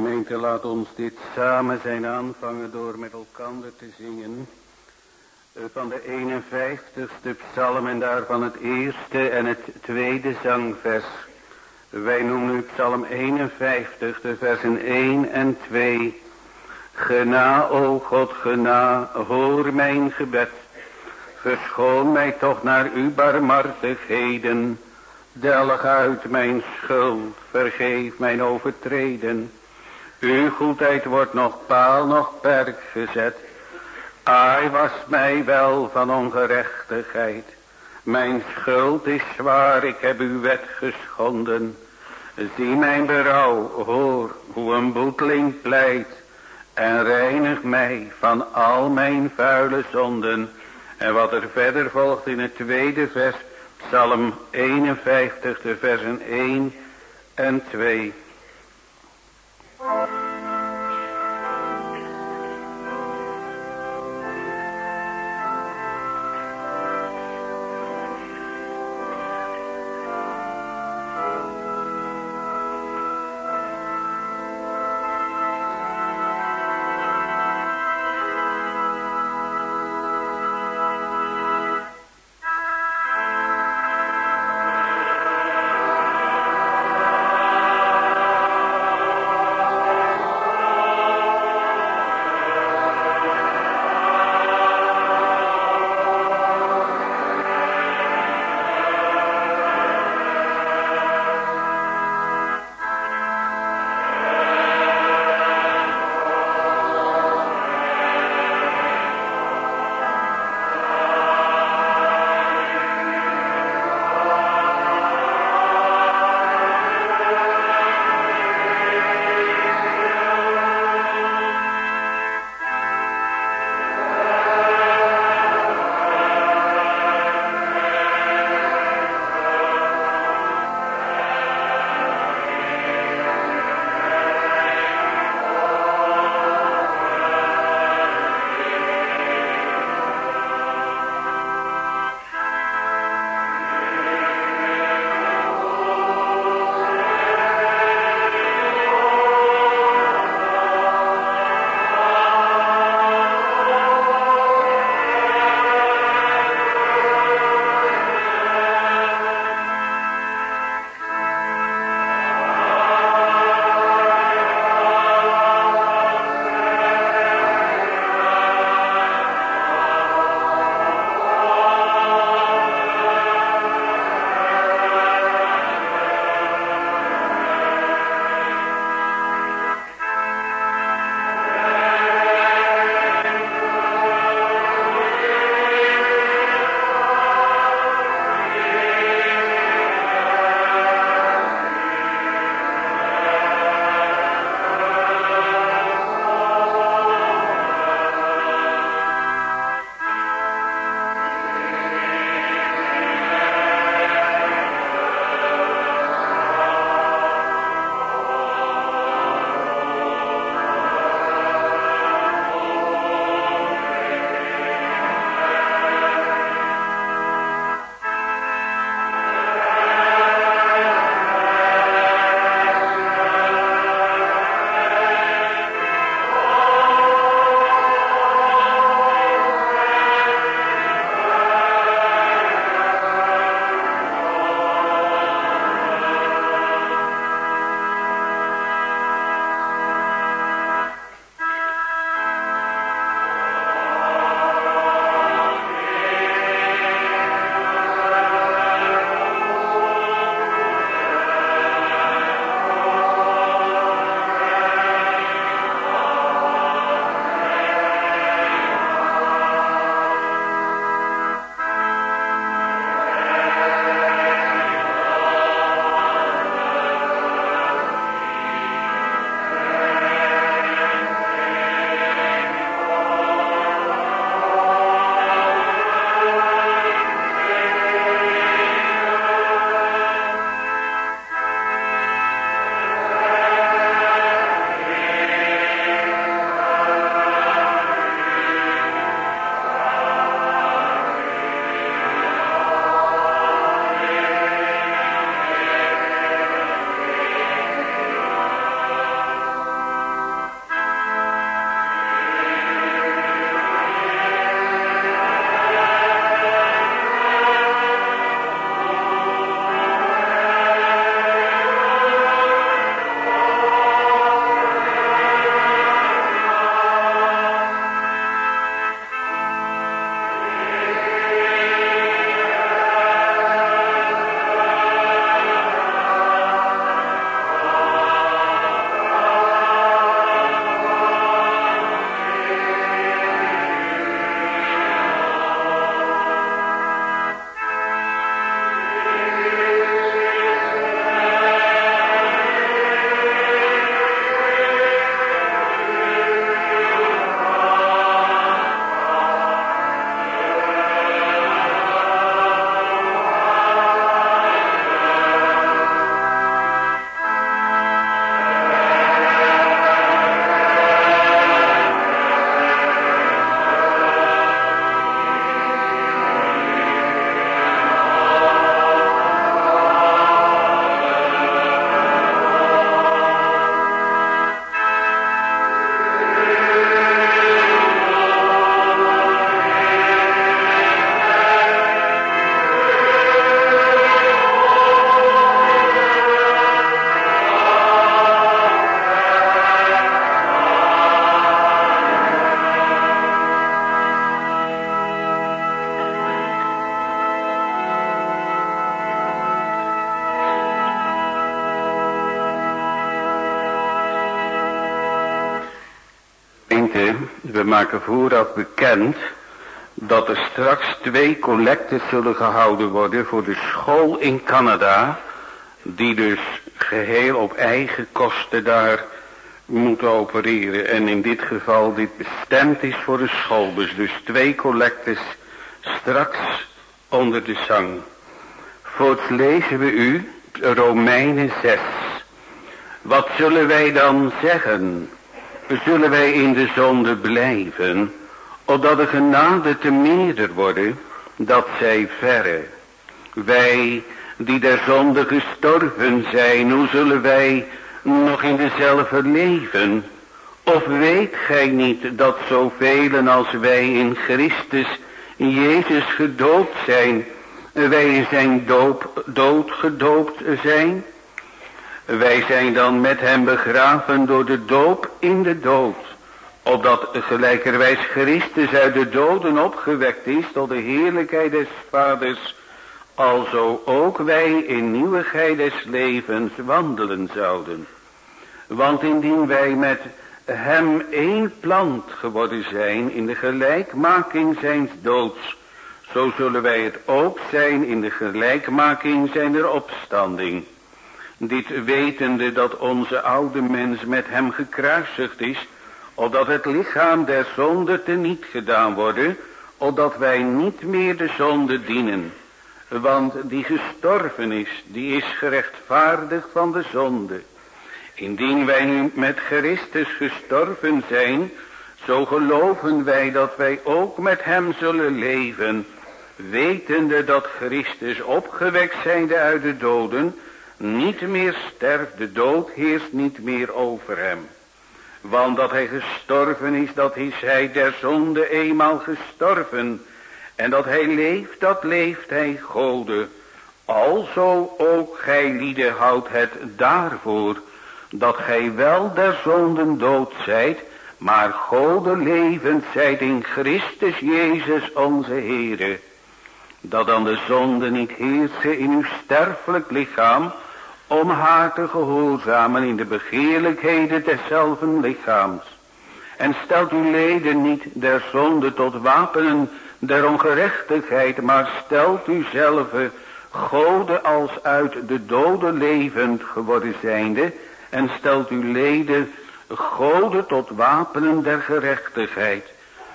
Gemeente, laat ons dit samen zijn aanvangen door met elkaar te zingen. Eh, van de 51ste psalm en daarvan het eerste en het tweede zangvers. Wij noemen nu psalm 51, de versen 1 en 2. Gena, o God, gena, hoor mijn gebed. Verschoon mij toch naar uw barmhartigheden. Delg uit mijn schuld, vergeef mijn overtreden. Uw goedheid wordt nog paal, nog perk gezet. Ai was mij wel van ongerechtigheid. Mijn schuld is zwaar, ik heb uw wet geschonden. Zie mijn berouw, hoor hoe een boeteling pleit. En reinig mij van al mijn vuile zonden. En wat er verder volgt in het tweede vers, Psalm 51, de versen 1 en 2. Bye. Maken vooraf bekend dat er straks twee collectes zullen gehouden worden voor de school in Canada, die dus geheel op eigen kosten daar moet opereren. En in dit geval dit bestemd is voor de schoolbus. Dus twee collectes straks onder de zang. Voorts lezen we u Romeinen 6. Wat zullen wij dan zeggen? Zullen wij in de zonde blijven, opdat de genade te meerder worden, dat zij verre. Wij die der zonde gestorven zijn, hoe zullen wij nog in dezelfde leven? Of weet gij niet dat zoveel als wij in Christus Jezus gedoopt zijn, wij zijn doop, dood gedoopt zijn? Wij zijn dan met hem begraven door de doop in de dood. Opdat gelijkerwijs Christus uit de doden opgewekt is tot de heerlijkheid des vaders. Alzo ook wij in nieuwigheid des levens wandelen zouden. Want indien wij met hem één plant geworden zijn in de gelijkmaking zijns doods. Zo zullen wij het ook zijn in de gelijkmaking zijner opstanding. Dit wetende dat onze oude mens met hem gekruisigd is, opdat het lichaam der zonde te niet gedaan worden, opdat wij niet meer de zonde dienen. Want die gestorven is, die is gerechtvaardigd van de zonde. Indien wij nu met Christus gestorven zijn, zo geloven wij dat wij ook met hem zullen leven, wetende dat Christus opgewekt zijnde uit de doden, niet meer sterft, de dood heerst niet meer over hem. Want dat hij gestorven is, dat is hij der zonde eenmaal gestorven. En dat hij leeft, dat leeft hij Gode. Alzo ook gij lieden houdt het daarvoor, dat gij wel der zonden dood zijt, maar Gode levend zijt in Christus Jezus onze Heere. Dat dan de zonde niet heersen in uw sterfelijk lichaam, om haar te gehoorzamen in de begeerlijkheden deszelfde lichaams. En stelt uw leden niet der zonde tot wapenen der ongerechtigheid, maar stelt u zelf Gode als uit de doden levend geworden zijnde, en stelt uw leden Gode tot wapenen der gerechtigheid.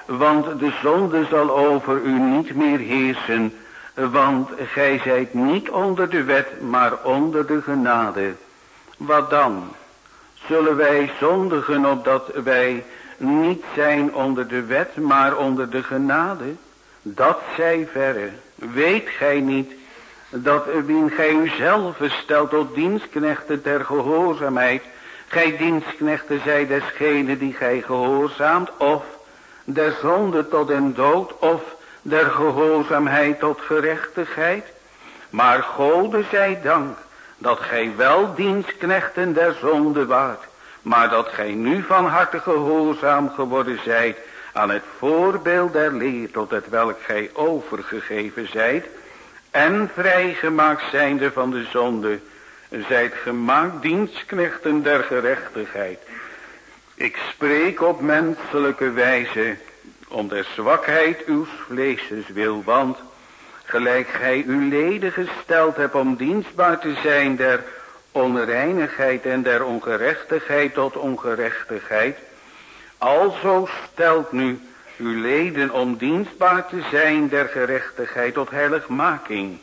Want de zonde zal over u niet meer heersen, want gij zijt niet onder de wet, maar onder de genade. Wat dan? Zullen wij zondigen opdat wij niet zijn onder de wet, maar onder de genade? Dat zij verre. Weet gij niet dat wien gij uzelf stelt tot dienstknechten ter gehoorzaamheid, gij dienstknechten zij desgene die gij gehoorzaamt, of der zonde tot den dood, of der gehoorzaamheid tot gerechtigheid. Maar Gode zij dank dat gij wel dienstknechten der zonde waart, maar dat gij nu van harte gehoorzaam geworden zijt aan het voorbeeld der leer tot het welk gij overgegeven zijt, en vrijgemaakt zijnde van de zonde, zijt gemaakt dienstknechten der gerechtigheid. Ik spreek op menselijke wijze, om de zwakheid uw vleeses wil, want gelijk gij uw leden gesteld hebt om dienstbaar te zijn der onreinigheid en der ongerechtigheid tot ongerechtigheid, alzo stelt nu uw leden om dienstbaar te zijn der gerechtigheid tot heiligmaking.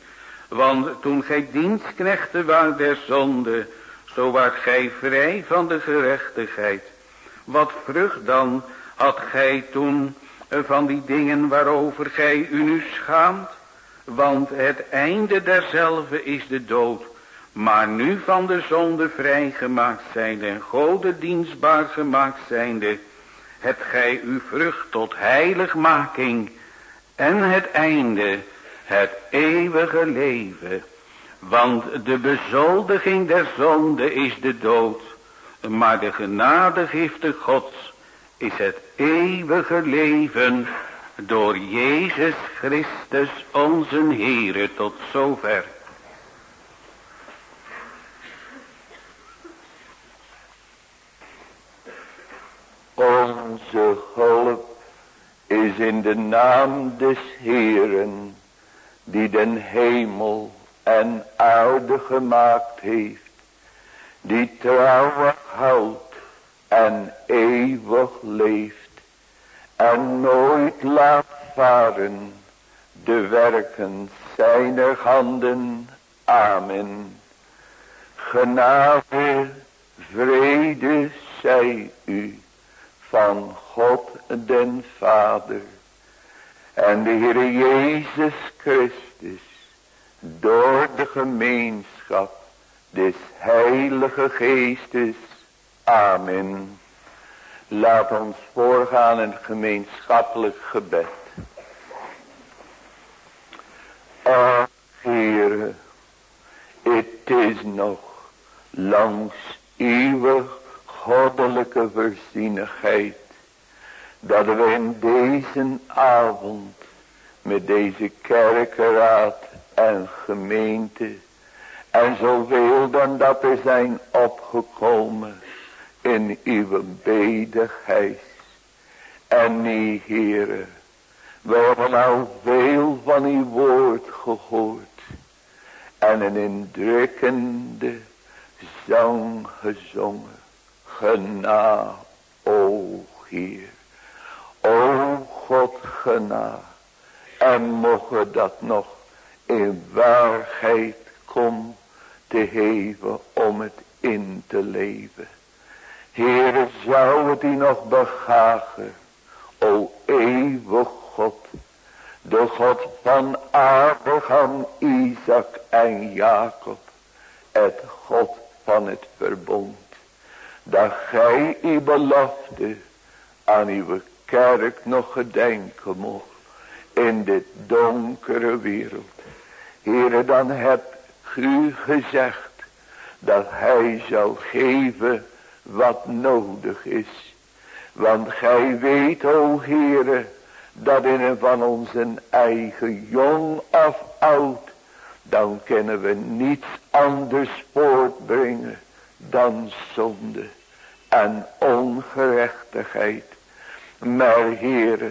Want toen gij dienstknechten waart der zonde, zo waart gij vrij van de gerechtigheid. Wat vrucht dan had gij toen van die dingen waarover gij u nu schaamt? Want het einde derzelve is de dood. Maar nu van de zonde vrijgemaakt zijnde en Gode dienstbaar gemaakt zijnde, hebt gij uw vrucht tot heiligmaking en het einde, het eeuwige leven. Want de bezoldiging der zonde is de dood, maar de genadegifte gods is het eeuwige leven door Jezus Christus onze Heere tot zover. Onze in de naam des Heeren, die den hemel en aarde gemaakt heeft, die trouwig houdt en eeuwig leeft, en nooit laat varen de werken zijner handen. Amen. Genade, vrede zij u van God den Vader en de Heer Jezus Christus door de gemeenschap des Heilige Geestes. Amen. Laat ons voorgaan in gemeenschappelijk gebed. Ach, Heere, het is nog langs uw goddelijke voorzienigheid dat we in deze avond met deze kerkenraad en gemeente en zoveel dan dat er zijn opgekomen in uw bedigheid. En nie, heren, we hebben al veel van uw woord gehoord. En een indrukkende zang gezongen. Gena, o Heer. O God, gena. En mogen dat nog in waarheid kom te heven om het in te leven. Heere, zou het u nog begagen, o eeuwig God, de God van Abraham, Isaac en Jacob, het God van het verbond, dat gij uw belofte aan uw kerk nog gedenken mocht in dit donkere wereld. Heere, dan heb u gezegd dat hij zal geven wat nodig is. Want gij weet, o Heere, dat in een van onze eigen jong of oud, dan kunnen we niets anders voortbrengen dan zonde en ongerechtigheid. Maar Heere,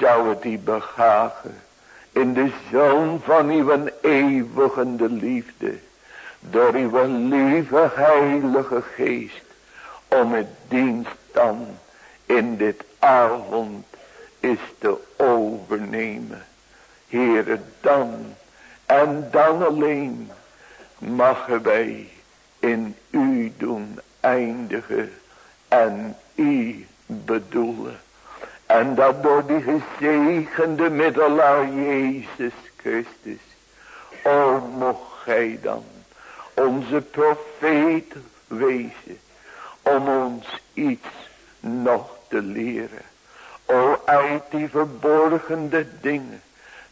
zou het die begagen in de zoon van uw eeuwigende liefde, door uw lieve heilige geest, om het dienst dan in dit avond is te overnemen. Heere, dan en dan alleen mogen wij in u doen eindigen en u bedoelen. En dat door die gezegende middelaar Jezus Christus. O mocht gij dan onze profeet wezen. Om ons iets nog te leren. O uit die verborgende dingen.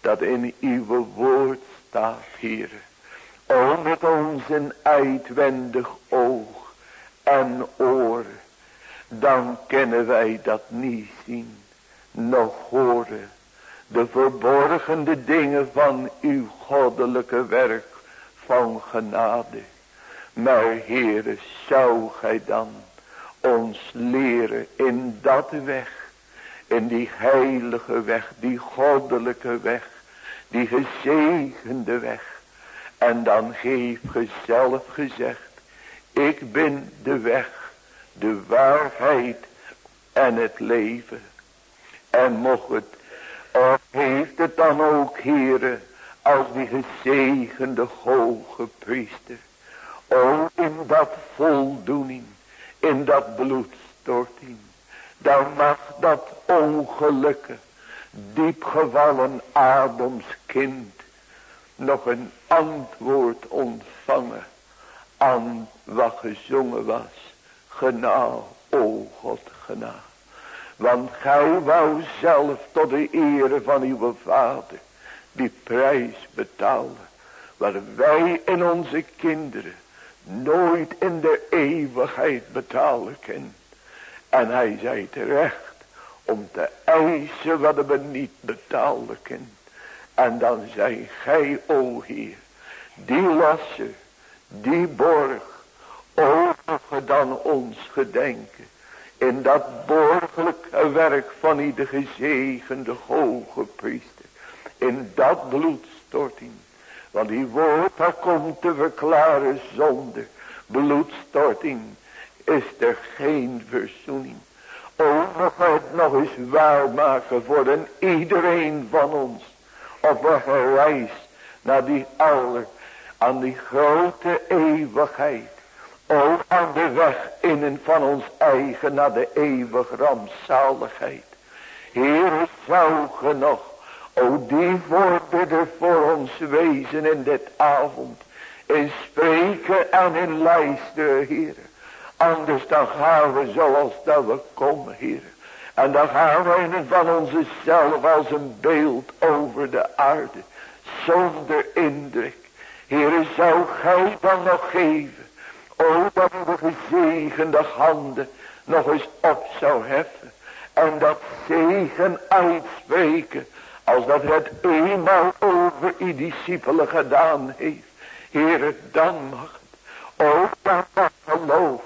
Dat in uw woord staat hier. O met ons een uitwendig oog en oor. Dan kunnen wij dat niet zien nog horen. De verborgende dingen van uw goddelijke werk van genade. Maar Heere, zou gij dan ons leren in dat weg. In die heilige weg, die goddelijke weg. Die gezegende weg. En dan geef ge zelf gezegd. Ik ben de weg, de waarheid en het leven. En mocht het, of heeft het dan ook, heren, als die gezegende hoge priester. O, in dat voldoening, in dat bloedstorting. Dan mag dat ongelukken, diepgevallen Adams kind nog een antwoord ontvangen aan wat gezongen was. Genade, o God, genade. Want gij wou zelf tot de ere van uw vader die prijs betalen. Waar wij en onze kinderen nooit in de eeuwigheid betalen kunnen. En hij zei terecht om te eisen wat we niet betalen kunnen. En dan zei gij, o Heer, die lasser, die borg, over dan ons gedenken In dat borgelijke werk van ieder gezegende hoge priester. In dat bloedstorting. Want die woord dat komt te verklaren zonder bloedstorting. Is er geen verzoening. O, het nog eens waarmaken voor een iedereen van ons. Op een reis naar die aller, aan die grote eeuwigheid. O, aan de weg in en van ons eigen naar de eeuwige rampzaligheid. Heer, zou ge nog, o die er voor ons wezen in dit avond. In spreken en in luisteren, Heer. Anders dan gaan we zoals dat we komen, Heer. En dan gaan we van onze zelf als een beeld over de aarde. Zonder indruk. Heer, zou gij dan nog geven. O, dat de gezegende handen nog eens op zou heffen. En dat zegen uitspreken. Als dat het eenmaal over die discipelen gedaan heeft. Heer, dan mag het. O, dan mag geloof.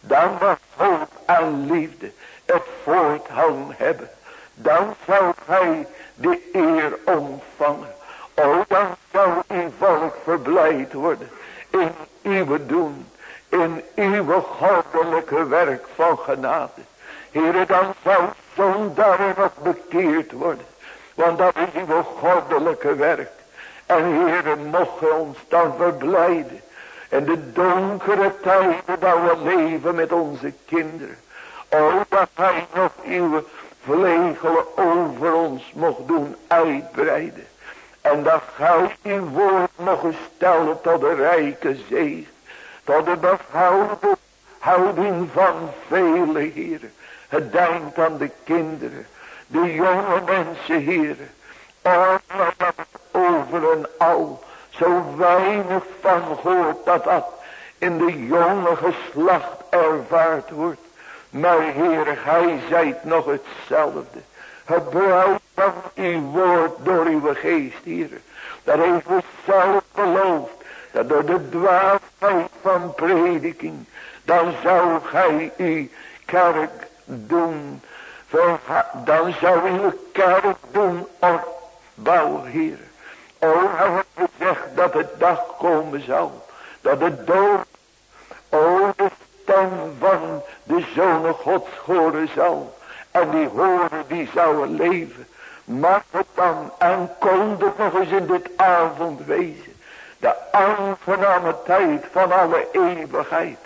Dan mag hoop en liefde het voortgang hebben. Dan zou gij de eer ontvangen. O, dan zou uw volk verblijd worden in uw doen, in uw goddelijke werk van genade. Heere, dan zou zondaren nog bekeerd worden, want dat is uw goddelijke werk. En Heere, mocht ons dan verblijden in de donkere tijden dat we leven met onze kinderen. O, dat hij nog uw vlegelen over ons mocht doen uitbreiden. En dat gij uw woord nog stellen tot de rijke zee. Tot de behouding van vele. Het denkt aan de kinderen. De jonge mensen dat over en al zo weinig van hoort dat dat in de jonge geslacht ervaard wordt. Maar Heer, Hij zijt nog hetzelfde. Gebruik van uw woord door uw geest, Heer. Dat heeft u zelf beloofd. Dat door de dwaasheid van prediking. Dan zou gij uw kerk doen. Dan zou uw kerk doen opbouwen, Heer. O, hij heeft gezegd dat het dag komen zal. Dat de dood, o, de stem van de zonen gods horen zal. En die horen, die zouden leven. Mag het dan en kon het nog eens in dit avond wezen. De aangename tijd van alle eeuwigheid.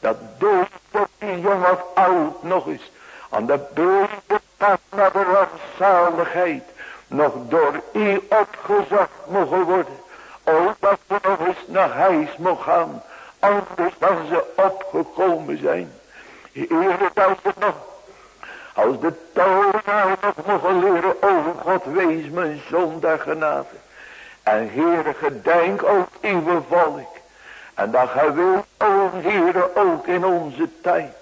Dat dood tot die jong of oud nog eens. Aan de naar de rampzaligheid. Nog door u opgezocht mogen worden. O dat we nog eens naar huis mogen gaan. Anders dan ze opgekomen zijn. Heer, dat we nog als de tovenaar nog mogen leren, over God, wees mijn zondag genade. En Heere, gedenk ook uw volk. En dat gij wilt, o Heere, ook in onze tijd.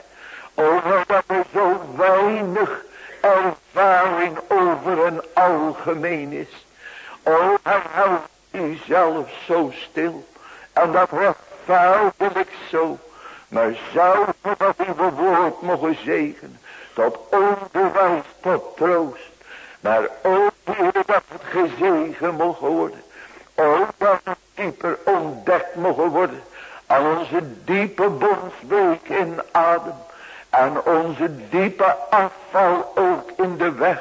Over dat er zo weinig ervaring over een algemeen is. O, hij houdt u zelf zo stil. En dat rechtvaardig zo. Maar zou dat uw woord mogen zegenen tot onderwijs, tot troost. Maar ook dat het gezegen mogen worden. Ook dat het dieper ontdekt mogen worden. Aan onze diepe bondsbeek in adem. En onze diepe afval ook in de weg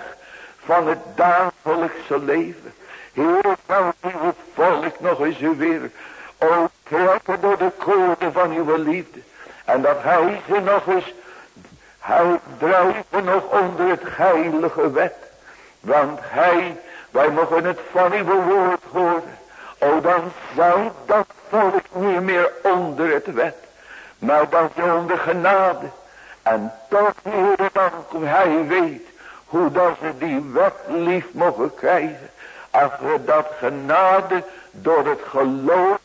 van het dagelijkse leven. Heer, zou uw volk nog eens weer ook trekken door de koorden van uw liefde. En dat hij ze nog eens hij drijven nog onder het heilige wet. Want hij, wij mogen het van uw woord horen. O dan zou dat volk niet meer onder het wet. Maar dan onder genade. En toch Heer, dan hij weet hoe dat ze die wet lief mogen krijgen. Als we dat genade door het geloof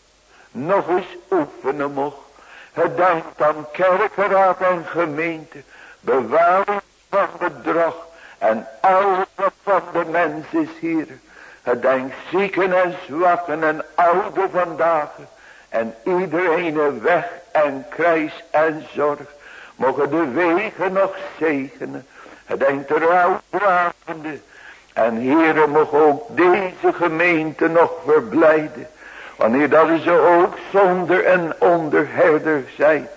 nog eens oefenen mocht. Het denkt aan kerkenraad en gemeente. Bewaring van bedrog. En wat van de mens is hier. Gedenk zieken en zwakken en oude vandaag. En iedereen weg en kruis en zorg. Mogen de wegen nog zegenen. Gedenk de rouwdragende. En heren mogen ook deze gemeente nog verblijden. Wanneer dat ze ook zonder en onderherder zijt.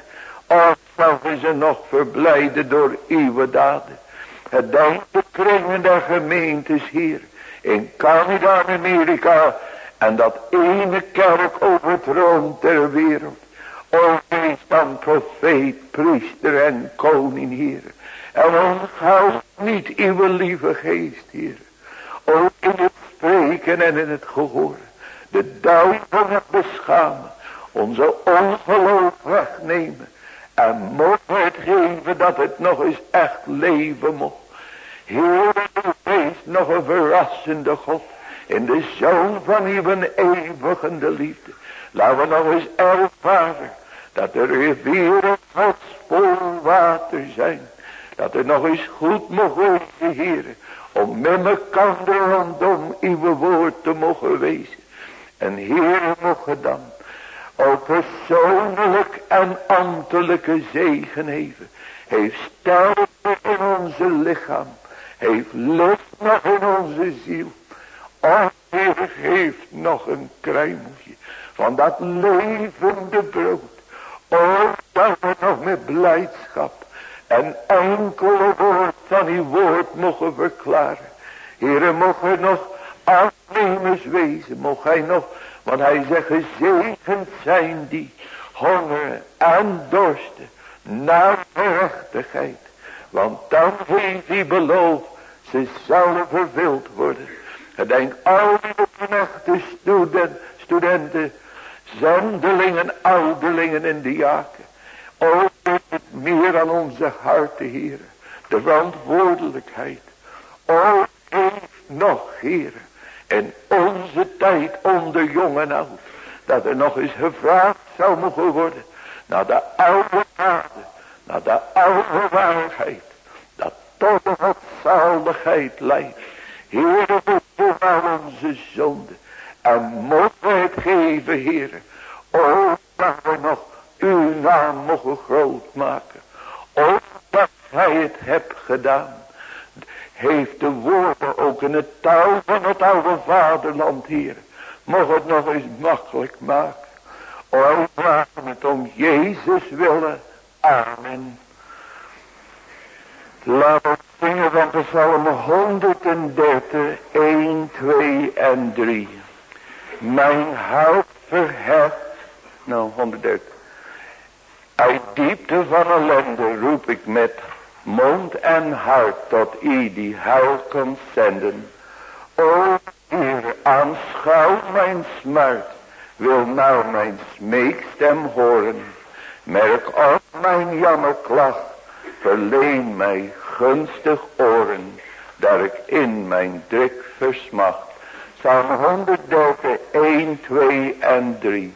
Of mogen ze nog verblijden door uw daden. Gedenk de kringen der gemeentes hier. In Canada en Amerika. En dat ene kerk overtroont ter wereld. O wees dan profeet, priester en koning hier. En onthoud niet uw lieve geest hier. Ook in het spreken en in het gehoor. De duivel het beschamen. Onze ongeloof wegnemen. En mocht het geven dat het nog eens echt leven mocht. Heer, wees nog een verrassende God. In de zoon van uw eeuwigende liefde. Laten we nog eens ervaren. Dat er rivieren Gods vol water zijn. Dat er nog eens goed mogen wezen. Om met elkaar rondom uw woord te mogen wezen. En heren mogen dan. Ook persoonlijk en ambtelijke zegen heeft. Heeft sterkte in onze lichaam. Heeft lucht nog in onze ziel. Heer, heeft nog een kruimeltje van dat levende brood. O, dat we nog met blijdschap en enkele woord van uw woord mogen verklaren. Heere, mogen nog afnemers wezen, mocht hij nog, want hij zegt, gezegend zijn die honger en dorsten naar gerechtigheid. Want dan heeft hij beloofd, ze zullen vervuld worden. Gedenk al die studenten zendelingen, ouderlingen en diaken. O, het meer aan onze harten, Heer. De verantwoordelijkheid. O, geef nog, Heer. In onze tijd, onder jong en oud. Dat er nog eens gevraagd zou mogen worden. Naar de oude waarde. Naar de oude waarheid. Dat tot wat zaligheid leidt. Heer, voor onze zonden. En mogen het geven, heren. O, dat we nog uw naam mogen groot maken. O, dat gij het hebt gedaan. Heeft de woorden ook in het touw van het oude vaderland, hier. Mocht het nog eens makkelijk maken. O, vraag het om Jezus willen. Amen. Laat ons zingen van Psalm 130, 1, 2 en 3. Mijn hart verheft. Nou, 130. Uit diepte van ellende roep ik met mond en hart tot i die huil kan zenden. O Heer, aanschouw mijn smart, wil nou mijn smeekstem horen. Merk op mijn jammerklacht, verleen mij gunstig oren, dat ik in mijn druk versmacht. Psalm 130, 1, 2 en 3.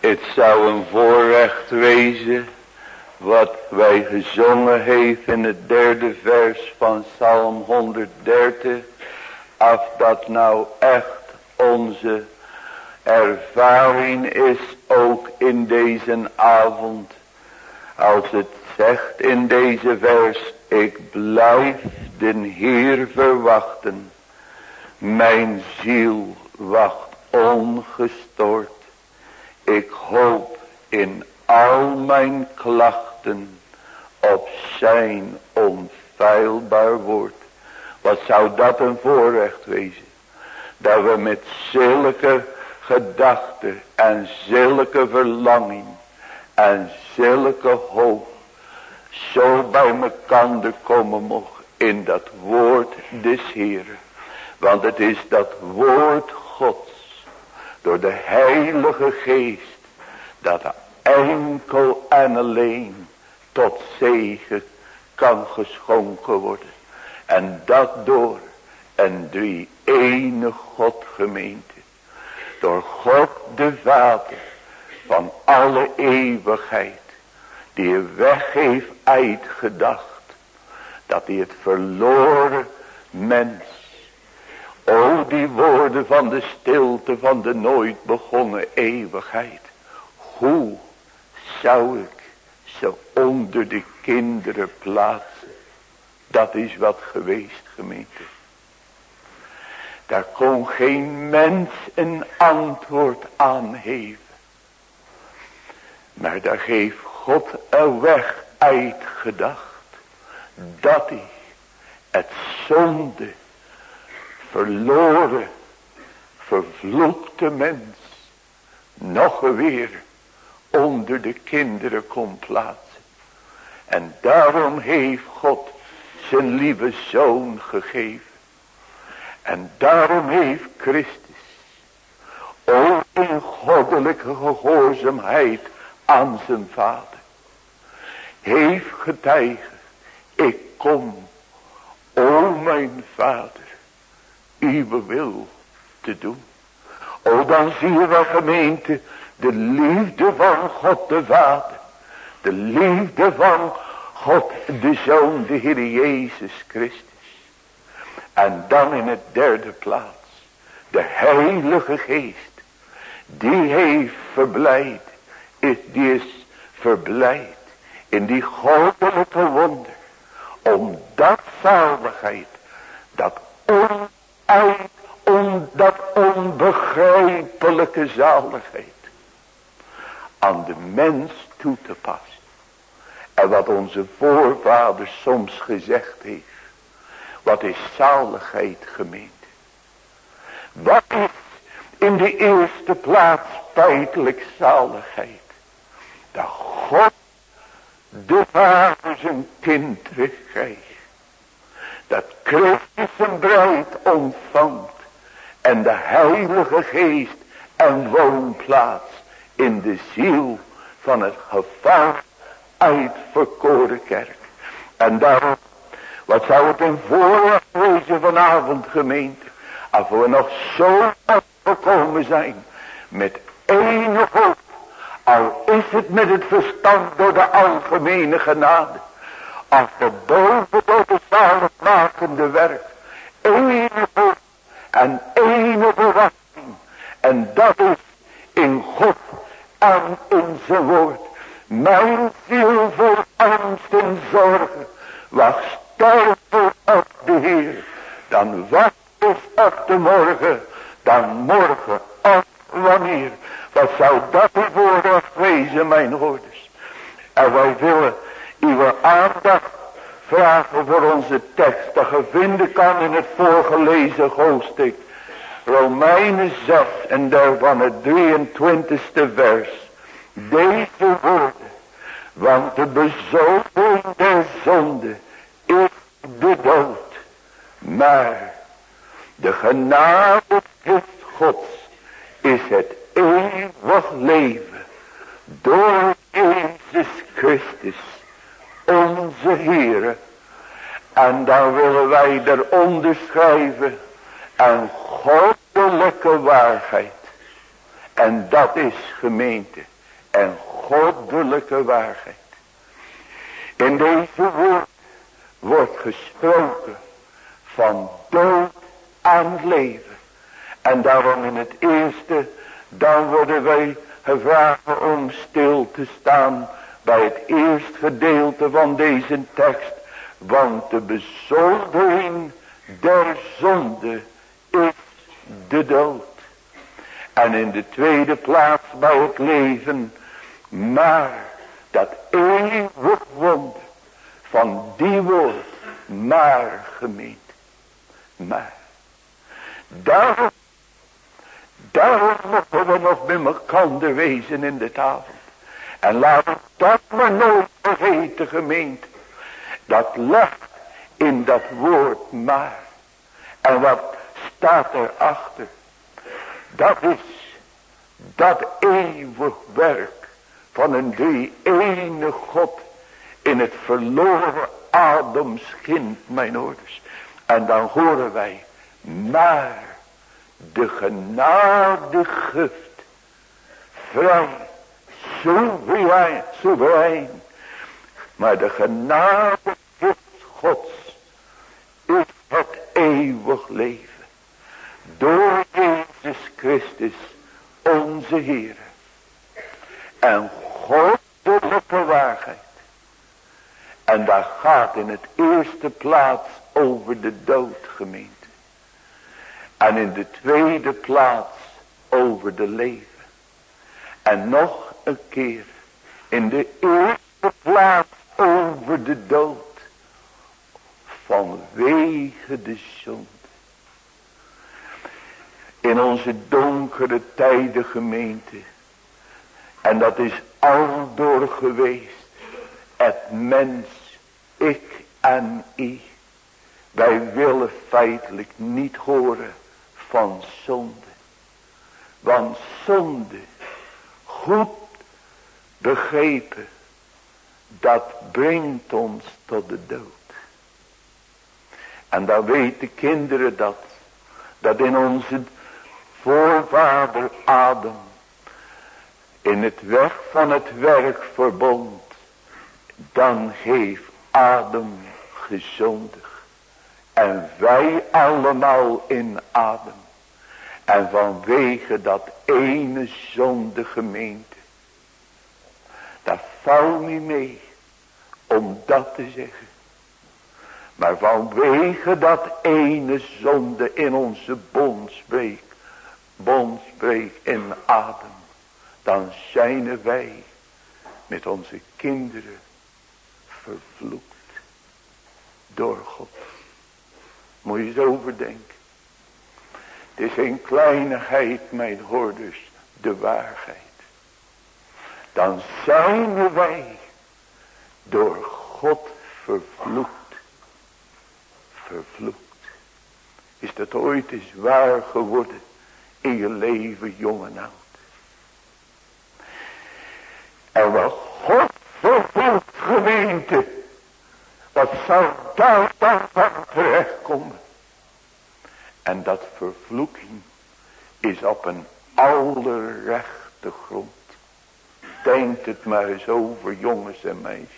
Het zou een voorrecht wezen wat wij gezongen heeft in het derde vers van Psalm 130. Af dat nou echt onze ervaring is ook in deze avond. Als het zegt in deze vers, ik blijf den Heer verwachten. Mijn ziel wacht ongestoord. Hoop in al mijn klachten op zijn onfeilbaar woord. Wat zou dat een voorrecht wezen. Dat we met zulke gedachten en zulke verlanging en zulke hoop zo bij mekaar komen mocht in dat woord des Heeren. Want het is dat woord Gods door de heilige geest dat enkel en alleen tot zegen kan geschonken worden. En dat door een drie ene God gemeente. Door God de Vader van alle eeuwigheid. Die een weg heeft uitgedacht. Dat hij het verloren mens. O die woorden van de stilte van de nooit begonnen eeuwigheid. Hoe zou ik ze onder de kinderen plaatsen? Dat is wat geweest gemeente. Daar kon geen mens een antwoord aan geven. Maar daar heeft God een weg uitgedacht. Dat hij het zonde, verloren, vervloekte mens nog weer onder de kinderen kon plaatsen. En daarom heeft God zijn lieve zoon gegeven. En daarom heeft Christus, o in goddelijke gehoorzaamheid aan zijn vader, heeft getijgen, ik kom, o mijn vader, uw wil te doen. O dan zie je wel gemeente, de liefde van God de Vader. De liefde van God de Zoon, de Heer Jezus Christus. En dan in het derde plaats. De Heilige Geest. Die heeft verblijd. Die is verblijd. In die goddelijke wonder. Om dat zaligheid. Dat onuit. Om dat onbegrijpelijke zaligheid aan de mens toe te passen. En wat onze voorvaders soms gezegd heeft. Wat is zaligheid gemeend? Wat is in de eerste plaats feitelijk zaligheid? Dat God de Vader zijn kind teruggeeft. Dat Christus zijn bruid ontvangt. En de Heilige Geest en woonplaats in de ziel van het gevaar uitverkoren kerk. En daarom, wat zou het een voorrecht wezen vanavond gemeente. Als we nog zo gekomen zijn met enige hoop. Al is het met het verstand door de algemene genade. Als de boven door de werk. Enige hoop en enige verwachting. En dat is in God in zijn woord. Mijn ziel voor angst en zorgen. Wacht sterker op de Heer. Dan wacht dus op de morgen. Dan morgen op wanneer. Wat zou dat voor wezen mijn hoorders. En wij willen uw aandacht vragen voor onze tekst. Dat je vinden kan in het voorgelezen hoofdstuk. Romeinen 6 en daarvan het 23ste vers. Deze woorden. Want de bezovering der zonde is de dood. Maar de genade des Gods is het eeuwig leven. Door Jezus Christus. Onze Heere. En dan willen wij eronder schrijven. En goddelijke waarheid. En dat is gemeente en goddelijke waarheid. In deze woord wordt gesproken van dood aan leven. En daarom in het eerste, dan worden wij gevraagd om stil te staan bij het eerste gedeelte van deze tekst. Want de bezoldering der zonde is de dood. En in de tweede plaats bij het leven. Maar dat eeuwig wonder van die woord. Maar gemeente. Maar. Daarom. Daarom moeten we nog bij elkaar wezen in de avond. En laat dat maar nooit vergeten gemeente. Dat ligt in dat woord maar. En wat staat erachter? Dat is dat eeuwig werk van een drie ene God in het verloren ademskind, mijn ouders. En dan horen wij, maar de genade gift, vrij, soeverein, soeverein, maar de genade gift Gods is het eeuwig leven. Door Jezus Christus, onze Heer. En goddelijke waarheid. En daar gaat in het eerste plaats over de doodgemeente. En in de tweede plaats over de leven. En nog een keer in de eerste plaats over de dood. Vanwege de zonde. In onze donkere tijden gemeente. En dat is al door geweest. Het mens, ik en ik. Wij willen feitelijk niet horen van zonde. Want zonde, goed begrepen, dat brengt ons tot de dood. En dan weten kinderen dat. Dat in onze voorvader Adam. In het weg van het werk verbond. Dan heeft Adam gezondig. En wij allemaal in Adam. En vanwege dat ene zonde gemeente. Dat valt niet mee om dat te zeggen. Maar vanwege dat ene zonde in onze bondspreek, bondspreek in adem, dan zijn wij met onze kinderen vervloekt door God. Moet je eens overdenken. Het is geen kleinigheid, mijn hoorders, de waarheid. Dan zijn wij door God vervloekt vervloekt. Is dat ooit eens waar geworden in je leven, jong en oud. En wat God vervloekt gemeente. Wat zou daar dan terechtkomen? En dat vervloeking is op een allerrechte grond. Denkt het maar eens over jongens en meisjes.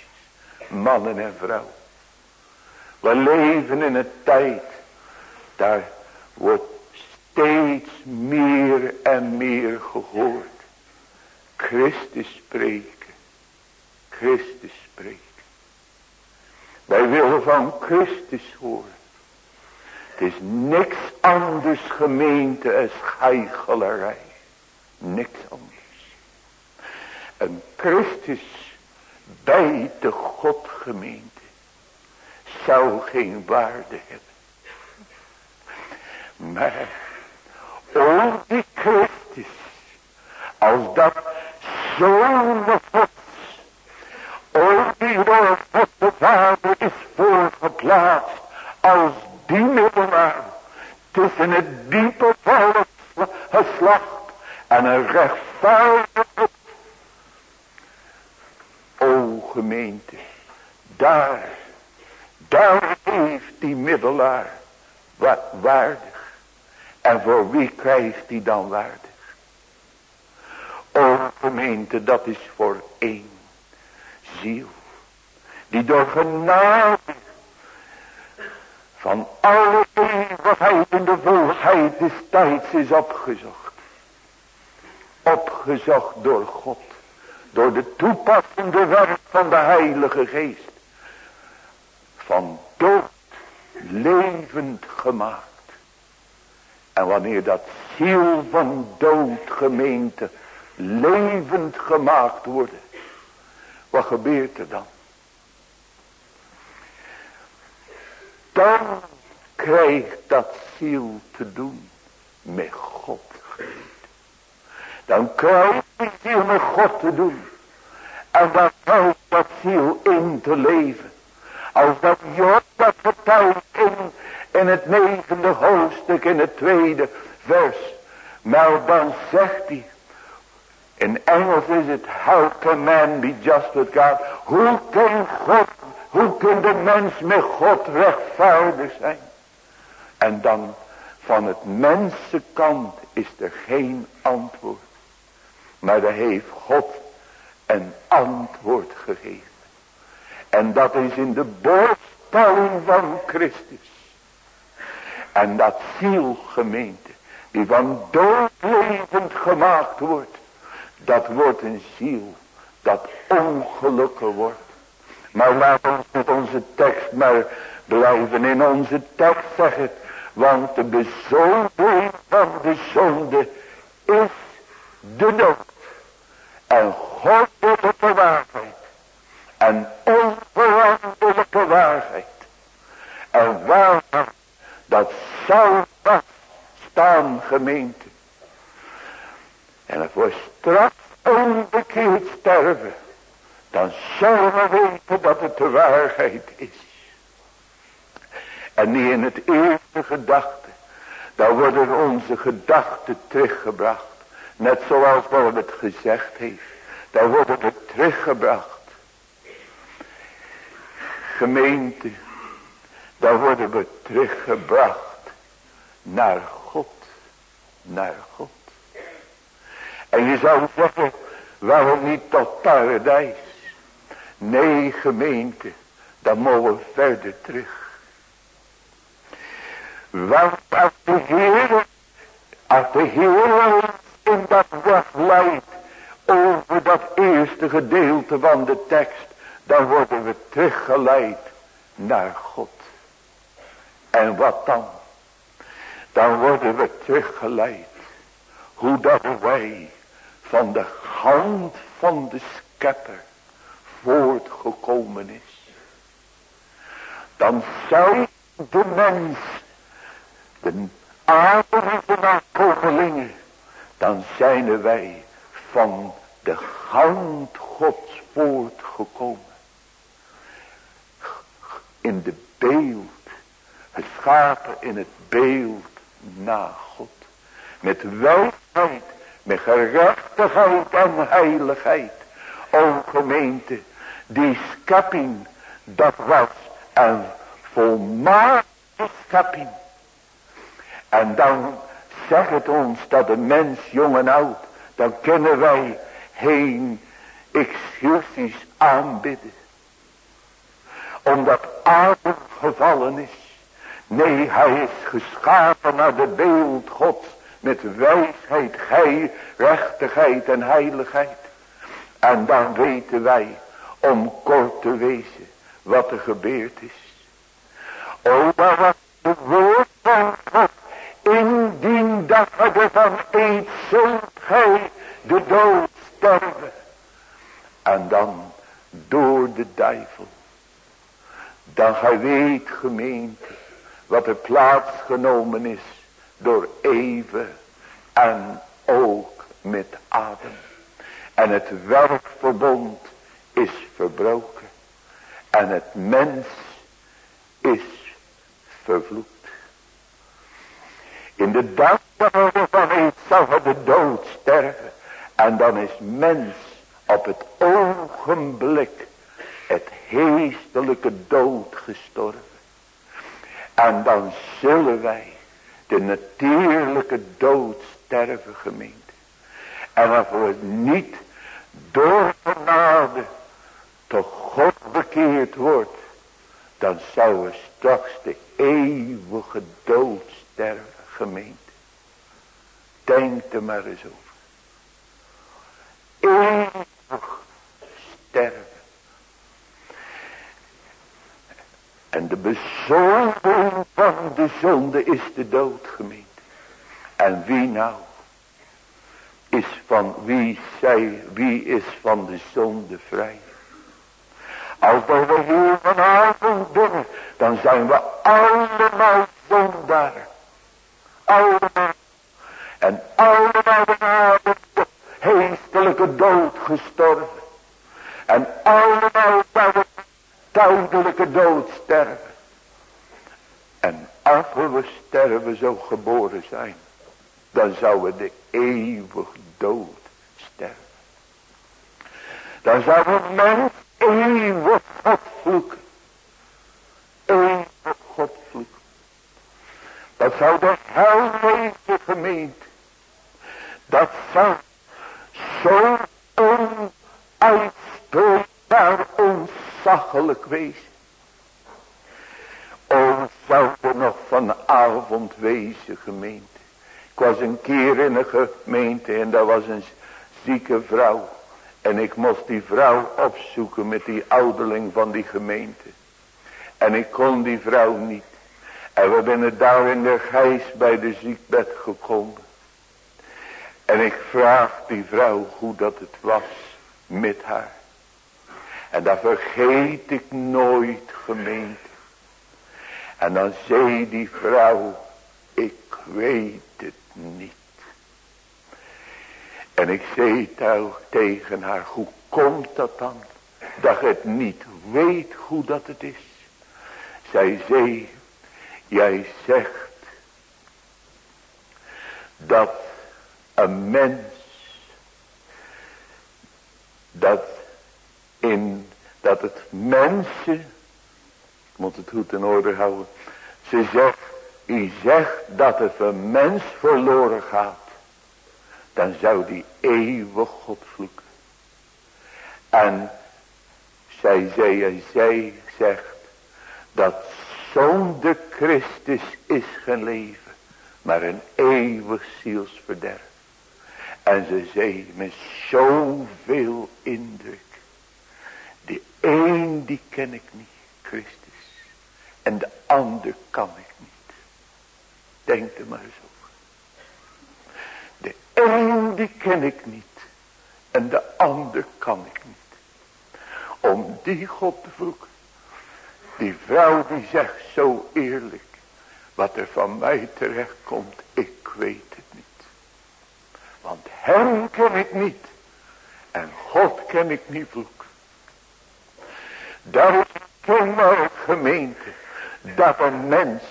Mannen en vrouwen. We leven in een tijd. Daar wordt steeds meer en meer gehoord. Christus spreken. Christus spreken. Wij willen van Christus horen. Het is niks anders gemeente als heigelarij. Niks anders. En Christus bij de God gemeente zou geen waarde hebben. Maar, die Christus, als dat zo'n God, o die door God de Vader is voorgeplaatst, als die middelaar tussen het diepe geslacht en een rechtvaardige O gemeente, daar daar heeft die middelaar wat waardig. En voor wie krijgt hij dan waardig? O gemeente, dat is voor één ziel. Die door genade van alle eeuwigheid in de volheid des tijds is opgezocht. Opgezocht door God. Door de toepassende werk van de Heilige Geest. Van dood levend gemaakt. En wanneer dat ziel van dood gemeente levend gemaakt worden. Wat gebeurt er dan? Dan krijgt dat ziel te doen met God. Dan krijgt die ziel met God te doen. En dan helpt dat ziel in te leven. Als dat Job dat vertelt in, in het negende hoofdstuk in het tweede vers. Maar dan zegt hij. In Engels is het, how can man be just with God? Hoe kan God, hoe kan de mens met God rechtvaardig zijn? En dan van het mensenkant is er geen antwoord. Maar daar heeft God een antwoord gegeven. En dat is in de borststelling van Christus. En dat zielgemeente, die van dood levend gemaakt wordt. Dat wordt een ziel dat ongelukkig wordt. Maar laat ons met onze tekst maar blijven in onze tekst zeggen. Want de bezondiging van de zonde is de dood. En God is de waarheid. En onveranderlijke waarheid. En waarheid dat zal staan gemeente. En het wordt straks onbekeerd sterven. Dan zullen we weten dat het de waarheid is. En niet in het eerste gedachte. Dan worden onze gedachten teruggebracht. Net zoals wat het gezegd heeft. Dan worden we teruggebracht. Gemeente. Dan worden we teruggebracht. Naar God. Naar God. En je zou zeggen. Waarom niet tot paradijs? Nee gemeente. Dan mogen we verder terug. Want als de Heer, als de Heer in dat weg leidt over dat eerste gedeelte van de tekst, dan worden we teruggeleid naar God. En wat dan? Dan worden we teruggeleid. Hoe dat wij van de hand van de schepper voortgekomen is. Dan zou de mens de aardige nakomelingen, dan zijn wij van de hand Gods voortgekomen. In de beeld, geschapen in het beeld na God. Met wijsheid, met gerechtigheid en heiligheid. O gemeente, die schepping, dat was een volmaakte schepping. En dan zegt het ons dat de mens jong en oud, dan kunnen wij geen excuses aanbidden. Omdat Adam gevallen is. Nee, hij is geschapen naar de beeld Gods. Met wijsheid, gij, rechtigheid en heiligheid. En dan weten wij, om kort te wezen, wat er gebeurd is. O, maar wat het woord van God Indien dat gij ervan eet, zult gij de dood sterven. En dan door de duivel. Dan gij weet gemeente wat er plaatsgenomen is door Eve en ook met Adam. En het werkverbond is verbroken. En het mens is vervloekt. In de dag van zal de dood sterven. En dan is mens op het ogenblik het geestelijke dood gestorven. En dan zullen wij de natuurlijke dood sterven gemeente. En waarvoor het niet door genade tot God bekeerd wordt. Dan zou er straks de eeuwige dood sterven gemeente. Denk er maar eens over. Eeuwig sterven. En de bezoldiging van de zonde is de dood. En wie nou? Is van wie zij, wie is van de zonde vrij? Als we hier vanavond binnen, dan zijn we allemaal zondaar. Allemaal. En allemaal naar de geestelijke dood gestorven. En allemaal bij de tijdelijke dood sterven. En als we sterven zo geboren zijn, dan zouden we de eeuwig dood sterven. Dan zou een mens eeuwig God vloeken. Eeuwig God vloeken. Dat zou de helse gemeente. Dat zou zo onuitspreekbaar ontzaglijk wezen. O, zou er nog vanavond wezen gemeente. Ik was een keer in een gemeente en daar was een zieke vrouw. En ik moest die vrouw opzoeken met die ouderling van die gemeente. En ik kon die vrouw niet. En we zijn daar in de gijs bij de ziekbed gekomen. En ik vraag die vrouw hoe dat het was met haar. En dat vergeet ik nooit gemeente. En dan zei die vrouw, ik weet het niet. En ik zei tegen haar, hoe komt dat dan? Dat je het niet weet hoe dat het is. Zij zei, jij zegt dat een mens dat in dat het mensen, ik moet het goed in orde houden, ze zegt, u zegt dat het een mens verloren gaat, dan zou die eeuwig God vloeken. En zij zei en zij zegt dat zonder Christus is geen leven, maar een eeuwig zielsverderf. En ze zei met zoveel indruk. De een die ken ik niet, Christus. En de ander kan ik niet. Denk er maar eens over. De een die ken ik niet. En de ander kan ik niet. Om die God te vloeken. Die vrouw die zegt zo eerlijk. Wat er van mij terecht komt, ik weet het niet. Want hem ken ik niet. En God ken ik niet vloek. Daar is het gemeente. Dat een mens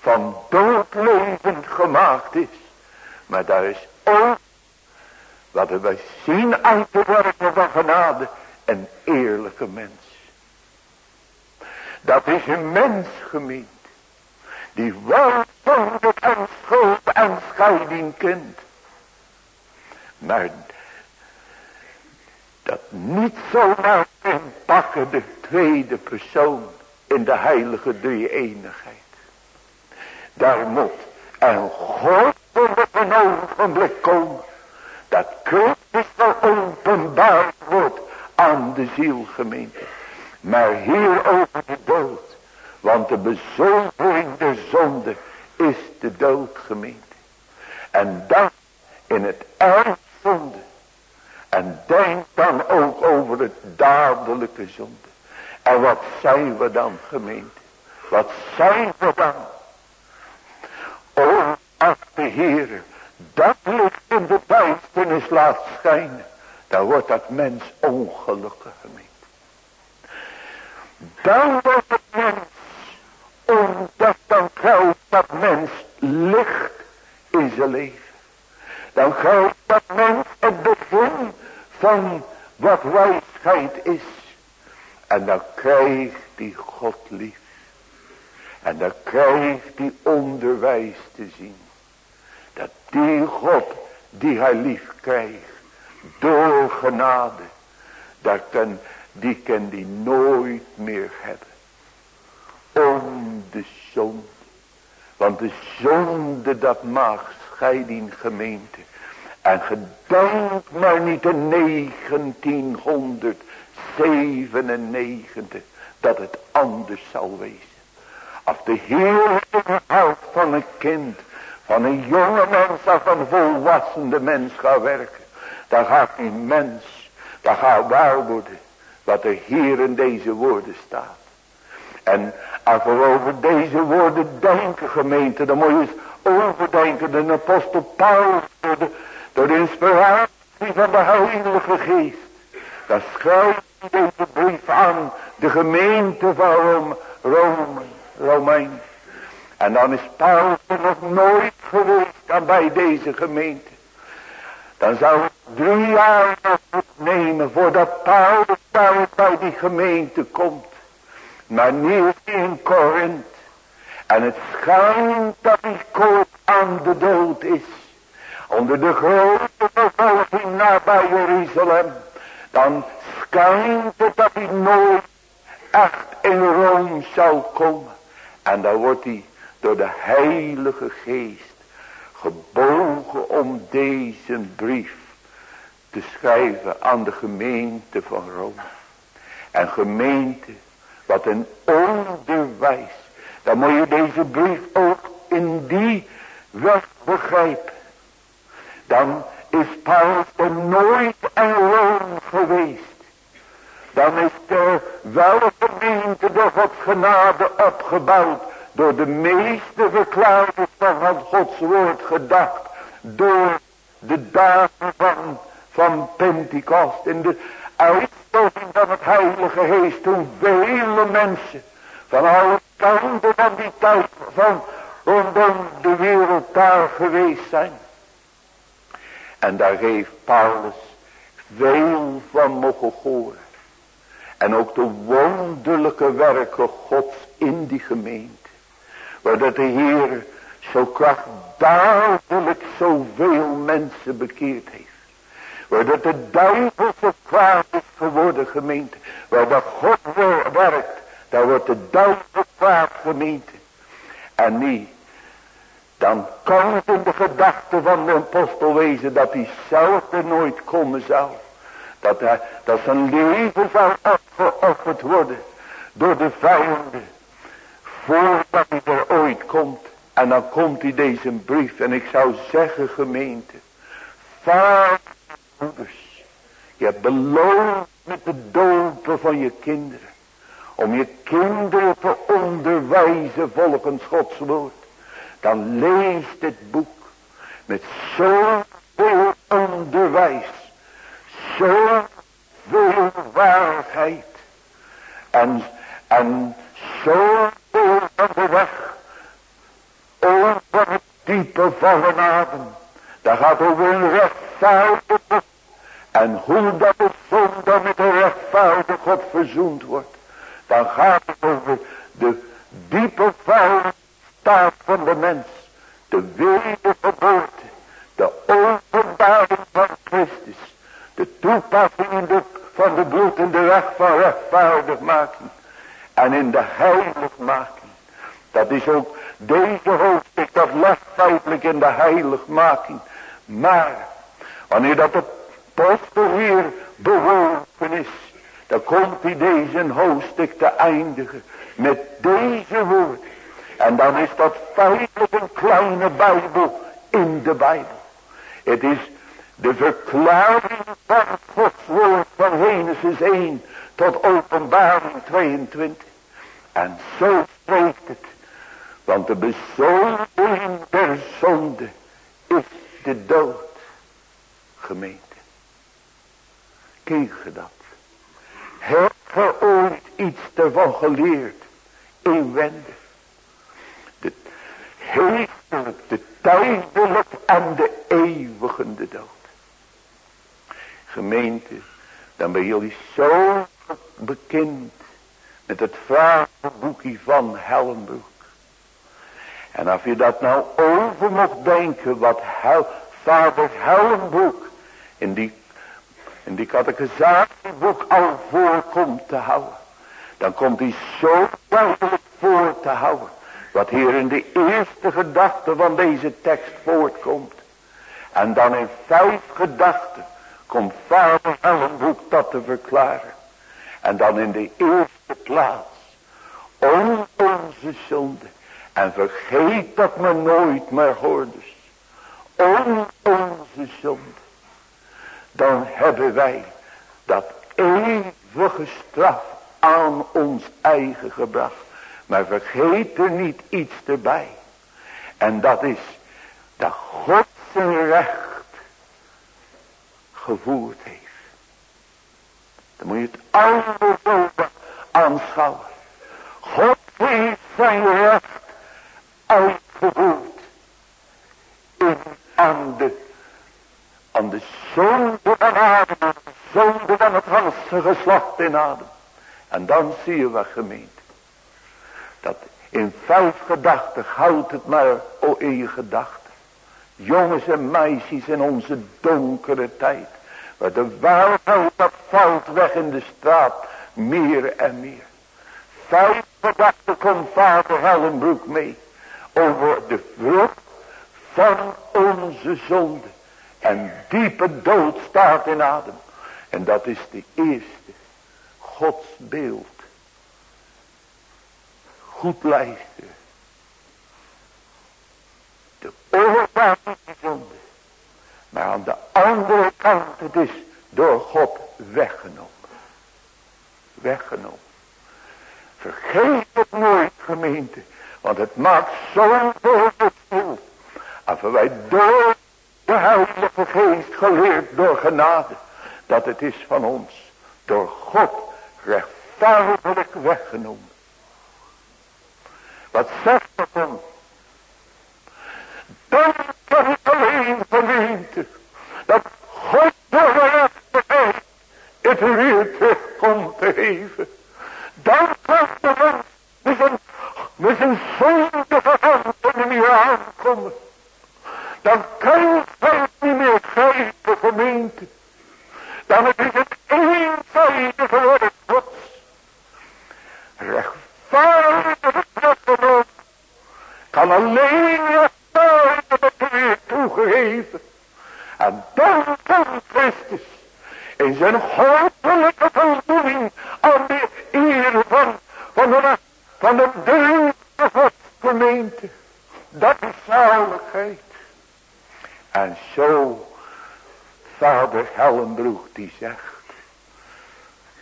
van doodlevend gemaakt is. Maar daar is ook. Wat we zien uit de werken van genade. Een eerlijke mens. Dat is een mens gemeend. Die wel zonde en schuld en scheiding kent. Maar dat niet zomaar inpakken de tweede persoon in de heilige drie-eenigheid. Daar moet een God op een ogenblik komen. Dat Christus wel openbaar wordt aan de zielgemeente. Maar hier over de dood. Want de bezolvering der zonde is de doodgemeente. En dat in het erg zonde. En denk dan ook over het dadelijke zonde. En wat zijn we dan gemeente? Wat zijn we dan? O, de Heer dat licht in de duisternis laat schijnen. Dan wordt dat mens ongelukkig gemeente. Dan wordt het mens, omdat dan geldt dat mens licht in zijn leven. Dan geldt dat mens het begin van wat wijsheid is. En dan krijgt die God lief. En dan krijgt die onderwijs te zien. Dat die God die hij lief krijgt. Door genade. Dat kan, die kan die nooit meer hebben. Om de zonde. Want de zonde dat maakt scheiding gemeente. En gedankt maar niet de 1900 97 dat het anders zal wezen. Als de heel held van een kind, van een jonge mens of een volwassende mens gaat werken, dan gaat die mens, dan gaat waar worden wat er hier in deze woorden staat. En als we over deze woorden denken gemeente, dan moet je eens overdenken. De apostel Paulus door de, inspiratie van de Heilige Geest. Dan schrijft deze brief aan de gemeente van Rome, Rome Romein. En dan is Paulus nog nooit geweest dan bij deze gemeente. Dan zou het drie jaar nemen voordat Paulus bij die gemeente komt. Maar niet in Korint. En het schijnt dat hij koop aan de dood is. Onder de grote bevolking nabij Jeruzalem. Dan schijnt het dat hij nooit echt in Rome zou komen. En dan wordt hij door de heilige geest gebogen om deze brief te schrijven aan de gemeente van Rome. En gemeente, wat een onderwijs. Dan moet je deze brief ook in die weg begrijpen. Dan is Paulus er nooit in Rome geweest. Dan is er wel een gemeente door Gods genade opgebouwd. Door de meeste verklaringen van Gods woord gedacht. Door de dagen van, Pentecost. In de uitstoting van het heilige geest. Toen vele mensen van alle kanten van die tijd van rondom de wereld daar geweest zijn. En daar heeft Paulus veel van mogen horen. En ook de wonderlijke werken gods in die gemeente. Waar dat de Heer zo krachtdadig zoveel mensen bekeerd heeft. Waar dat de duivel zo kwaad is geworden gemeente. Waar dat God werkt. Daar wordt de duivel kwaad gemeente. En niet. Dan kan het in de gedachte van de apostel wezen dat hij zelf er nooit komen zou. Dat, hij, dat zijn leven zou opgeofferd worden door de vijanden. Voordat hij er ooit komt. En dan komt hij deze brief. En ik zou zeggen gemeente. Vaders. Je hebt beloofd met de dopen van je kinderen. Om je kinderen te onderwijzen volgens Gods woord. Dan leest dit boek. Met zoveel onderwijs. Zoveel waarheid. En, en zoveel van de weg. Over het diepe van adem. Dat gaat over een rechtvaardige. En hoe dat de zonde met de rechtvaardige God verzoend wordt. Dan gaat het over de diepe vuile staat van de mens. De wedergeboorte. De openbaring van Christus. De toepassing van de bloed in de weg van rechtvaardigmaking. En in de heiligmaking. Dat is ook deze hoofdstuk. Dat legt feitelijk in de heiligmaking. Maar. Wanneer dat de postel hier beworpen is. Dan komt hij deze hoofdstuk te eindigen. Met deze woorden. En dan is dat feitelijk een kleine bijbel in de bijbel. Het is de verklaring van Gods woord van Genesis 1 tot openbaring 22. En zo spreekt het. Want de bezondiging der zonde is de dood. Gemeente. Ken je dat? Heb je ooit iets ervan geleerd? Inwendig. De heerlijk, de tijdelijk en de eeuwigende dood. Gemeente, dan ben jullie zo bekend met het vragenboekje van Hellenbroek. En als je dat nou over mocht denken wat Hel, vader Hellenbroek in die in die catechisatieboek al voor komt te houden. Dan komt hij zo duidelijk voor te houden. Wat hier in de eerste gedachte van deze tekst voortkomt. En dan in vijf gedachten vader Ellenbroek dat te verklaren. En dan in de eerste plaats. Om onze zonde. En vergeet dat men nooit meer hoort. Om onze zonde. Dan hebben wij dat eeuwige straf aan ons eigen gebracht. Maar vergeet er niet iets erbij. En dat is dat God zijn recht gevoerd heeft. Dan moet je het allemaal zo aanschouwen. God heeft zijn recht uitgevoerd. In, aan de, aan de zonde van Adam, de zonde van het ganse geslacht in Adam. En dan zie je wat gemeente. Dat in vijf gedachten houdt het maar in je gedachten. Jongens en meisjes in onze donkere tijd. Waar de waarheid dat valt weg in de straat. Meer en meer. Vijf gedachten komt vader Hellenbroek mee. Over de vrucht van onze zonde. En diepe dood staat in adem. En dat is de eerste. Gods beeld. Goed luisteren. De oorzaak de zonde. Maar aan de andere kant, het is door God weggenomen. Weggenomen. Vergeet het nooit gemeente. Want het maakt zo'n verschil. Als wij door de Heilige Geest geleerd door genade. Dat het is van ons. Door God rechtvaardig weggenomen. Wat zegt dat dan? Dan kan ik alleen gemeente. Dat God door de rechterheid het weer terugkomt te geven. Dan kan de mens met zijn, met zijn zonde veranderen niet aankomen. Dan kan hij niet meer geven gemeente. Dan is het eenzijdige woord Gods. Rechtvaardig weggenomen. Kan alleen rechtvaardig weer toegegeven. En dan komt Christus in zijn goddelijke voldoening aan de eer van, van de, van de deugde gemeente. Dat is zaligheid. En zo, vader Hellenbroek die zegt,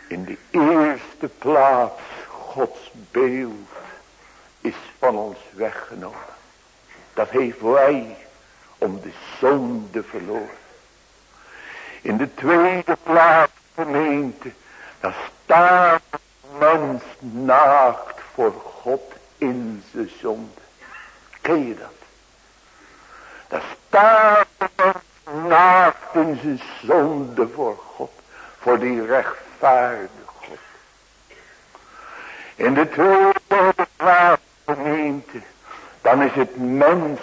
in de eerste plaats Gods beeld is van ons weggenomen. Dat heeft wij om de zonde verloren. In de tweede plaats gemeente, daar staat mens naakt voor God in zijn zonde. Ken je dat? Daar staat mens in zijn zonde voor God. Voor die rechtvaardige God. In de tweede gemeente, dan is het mens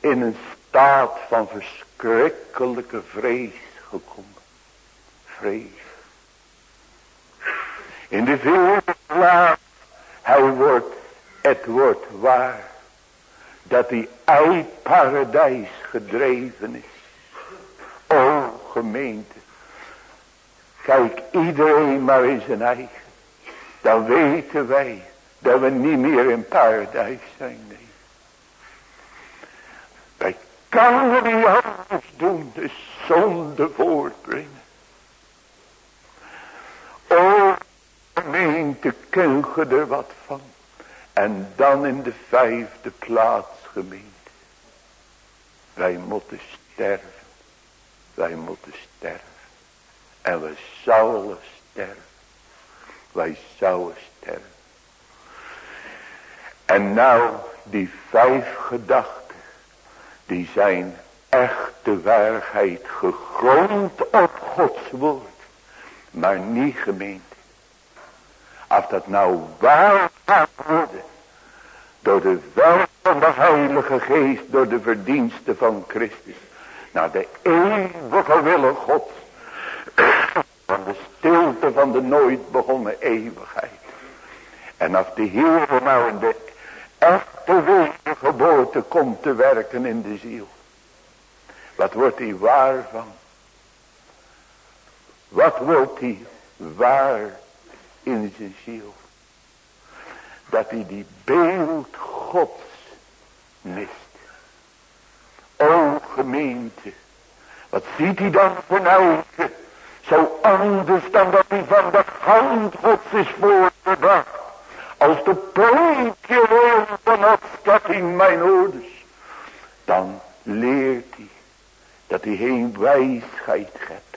in een staat van verschrikkelijke vrees gekomen. Vrees. In de vierde plaats, hij wordt, het wordt waar, dat hij uit paradijs gedreven is. Gemeente, kijk iedereen maar in zijn eigen. Dan weten wij dat we niet meer in paradijs zijn. Nee. Wij kunnen niet anders doen, de zonde voortbrengen. O gemeente, ken je er wat van. En dan in de vijfde plaats gemeente. Wij moeten sterven. Wij moeten sterven. En we zouden sterven. Wij zouden sterven. En nou die vijf gedachten. Die zijn echte waarheid gegrond op Gods woord. Maar niet gemeente. Als dat nou waar gaat worden. Door de werk van de Heilige Geest. Door de verdiensten van Christus. Naar de eeuwige wille God. van de stilte van de nooit begonnen eeuwigheid. En als de Heer nou de echte wedergeboorte komt te werken in de ziel. Wat wordt hij waar van? Wat wordt hij waar in zijn ziel? Dat hij die beeld gods mist. O gemeente. Wat ziet hij dan van eigen? Zo anders dan dat hij van de hand gods is voortgebracht. Als de pronkje van afschatting mijn ouders. Dan leert hij dat hij geen wijsheid hebt.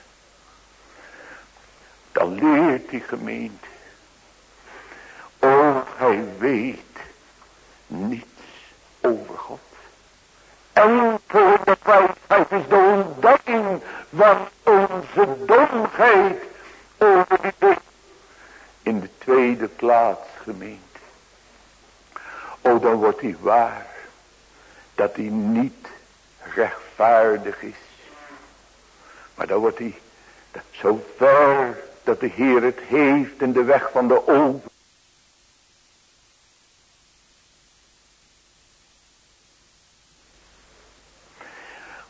Dan leert die gemeente. Oh, hij weet niets over God. Enkel de wijsheid is de ontdekking van onze domheid over die. In de tweede plaats gemeente. Oh, dan wordt hij waar. Dat hij niet rechtvaardig is. Maar dan wordt hij zo ver dat de Heer het heeft in de weg van de over.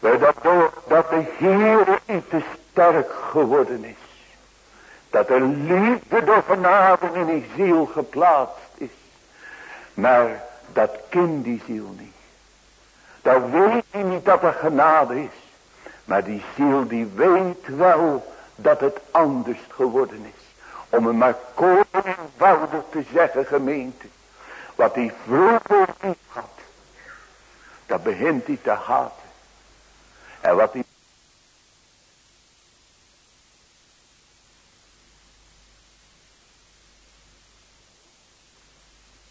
Waardoor dat de Heer niet te sterk geworden is. Dat er liefde door genade in die ziel geplaatst is. Maar dat kind die ziel niet. Dan weet hij niet dat er genade is. Maar die ziel die weet wel dat het anders geworden is. Om hem maar eenvoudig te zeggen gemeente. Wat hij vroeger niet had. Dat begint hij te haten. En wat hij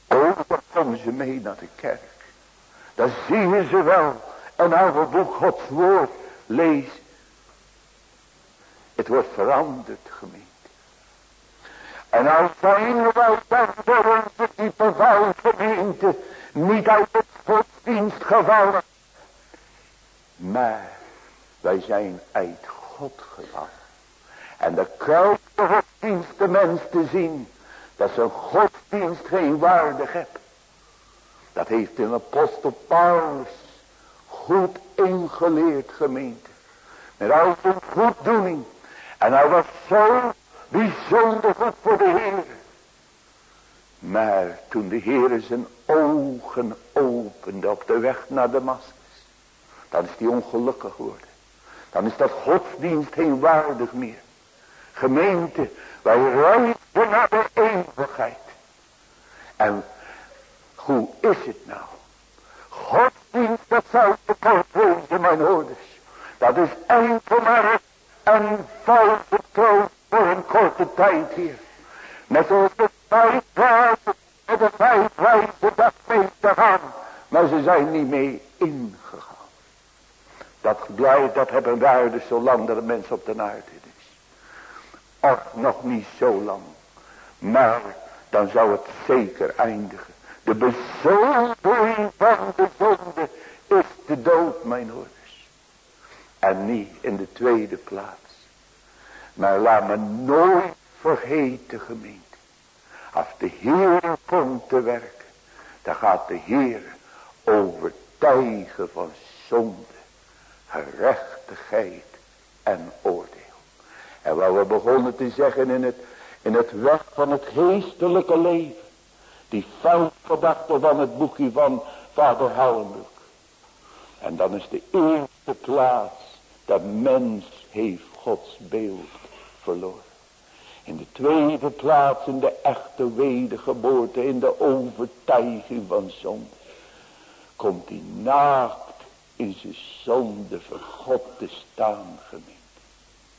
Oh, dan komen ze mee naar de kerk. Dan zien ze wel een oude boek Gods woord lees. Het wordt veranderd gemeente. En als zijn wij dan door onze diepe val gemeente niet uit het godsdienst gevallen. Maar wij zijn uit God gevallen. En de godsdienst de mens te zien. Dat zijn godsdienst geen waarde heeft. Dat heeft de apostel Paulus goed ingeleerd gemeente. Met al zijn goeddoening. En hij was zo bijzonder goed voor de Heer. Maar toen de Heer zijn ogen opende op de weg naar Damascus. Dan is hij ongelukkig geworden. Dan is dat godsdienst geen waardig meer. Gemeente, wij reizen naar de eeuwigheid. En hoe is het nou? Godsdienst, dat zou te kort wezen, mijn hoorders. Dat is enkel maar een valse troost voor een korte tijd hier. Zoals de vijf reizen, de vijf reizen dat mee te gaan. Maar ze zijn niet mee ingegaan. Dat blijft, dat hebben waarde zolang er een mens op de aarde is. Och, nog niet zo lang. Maar dan zou het zeker eindigen. De bezoldiging van de zonde is de dood, mijn hoorders. En niet in de tweede plaats. Maar laat me nooit vergeten, gemeente. Als de Heer komt te werken, dan gaat de Heer overtuigen van zonde, gerechtigheid en oordeel. En wat we begonnen te zeggen in het, in het weg van het geestelijke leven. Die gedachte van het boekje van vader Hellenbroek. En dan is de eerste plaats dat mens heeft Gods beeld verloren. In de tweede plaats in de echte wedergeboorte, in de overtuiging van zonde. Komt hij naakt in zijn zonde voor God te staan gemeend.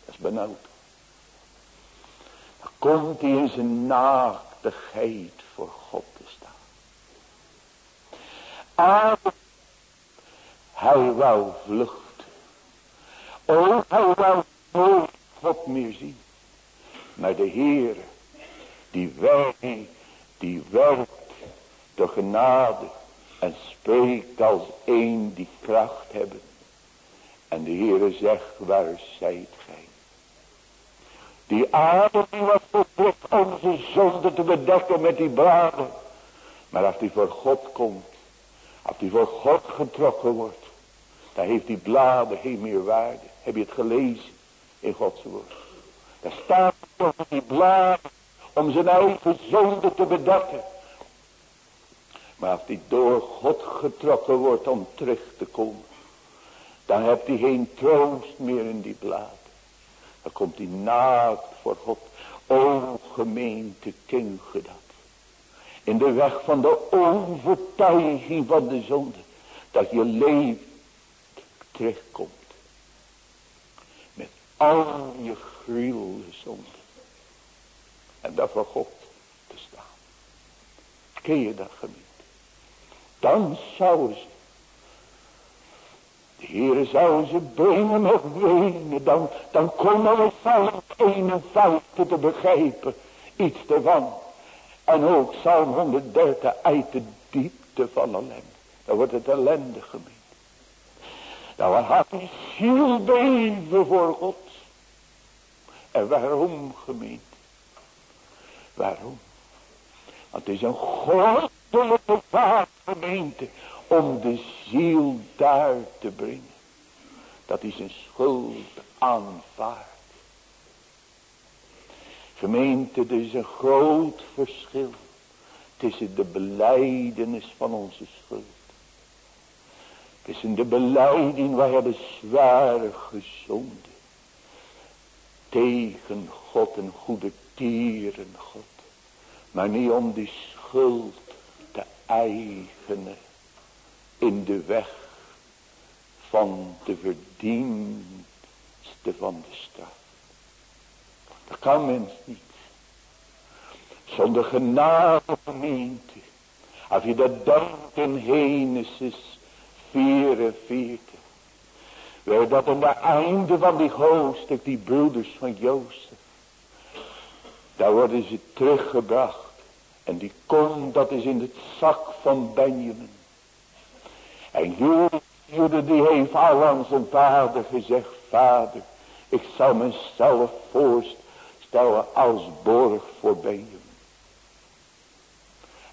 Dat is benauwd. Dan komt hij in zijn naaktigheid voor God te staan. Adam, hij wou vluchten. O, hij wou nooit God meer zien. Maar de Heer, die werkt, die werkt door genade en spreekt als een die kracht hebben. En de Heere zegt, waar zijt gij? Die adem die was verplicht onze zonde te bedekken met die bladen. Maar als die voor God komt. Als die voor God getrokken wordt. Dan heeft die bladen geen meer waarde. Heb je het gelezen in Gods woord. Daar staat die bladen om zijn eigen zonde te bedekken. Maar als die door God getrokken wordt om terug te komen. Dan hebt hij geen troost meer in die bladen. Dan komt hij naakt voor God. O gemeente, dat. In de weg van de overtuiging van de zonde. Dat je leven terugkomt. Met al je gruwelijke zonde. En daar voor God te staan. Ken je dat gemeente? Dan zou ze. De Heer zou ze brengen met wenen. Dan, dan konden we Psalm 51 te begrijpen. Iets ervan. En ook Psalm 130 uit de diepte van ellende. Dan wordt het ellende gemeen. Dan gaat die ziel beven voor God. En waarom gemeend? Waarom? Want het is een vaart gemeente om de ziel daar te brengen. Dat is een schuld aanvaardt. Gemeente, er is een groot verschil tussen de beleidenis van onze schuld. Tussen de beleiding, wij hebben zware gezonden. Tegen God een goede tieren God. Maar niet om die schuld te eigenen in de weg van de verdienste van de straf. Dat kan mens niet. Zonder genade gemeente. Als je dat denkt in Genesis 44. Waar dat aan het einde van die hoofdstuk, die broeders van Jozef. Daar worden ze teruggebracht. En die komt, dat is in het zak van Benjamin. En Jude die heeft al aan zijn vader gezegd, vader, ik zal mezelf voorstellen als borg voor Benjamin.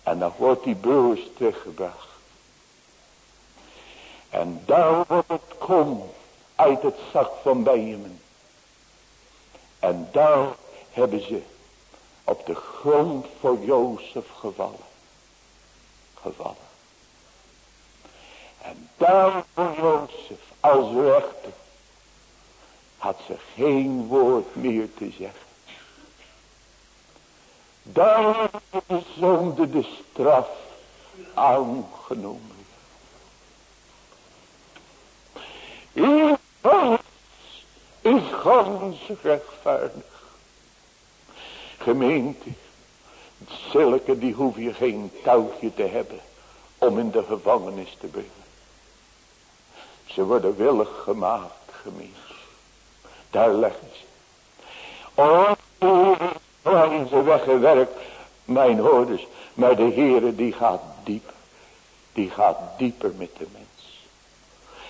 En dan wordt die broers teruggebracht. En daar wordt het kom uit het zak van Benjamin. En daar hebben ze op de grond voor Jozef gevallen. Gevallen. En daar voor Jozef als rechter had ze geen woord meer te zeggen. Daar zonde de straf aangenomen. Alles is gans rechtvaardig. Gemeente, zulke die hoef je geen touwtje te hebben om in de gevangenis te brengen. Ze worden willig gemaakt, gemeente. Daar leggen ze. Oh, waarin ze weggewerkt, mijn hoorders. Maar de Heere die gaat dieper. Die gaat dieper met de mens.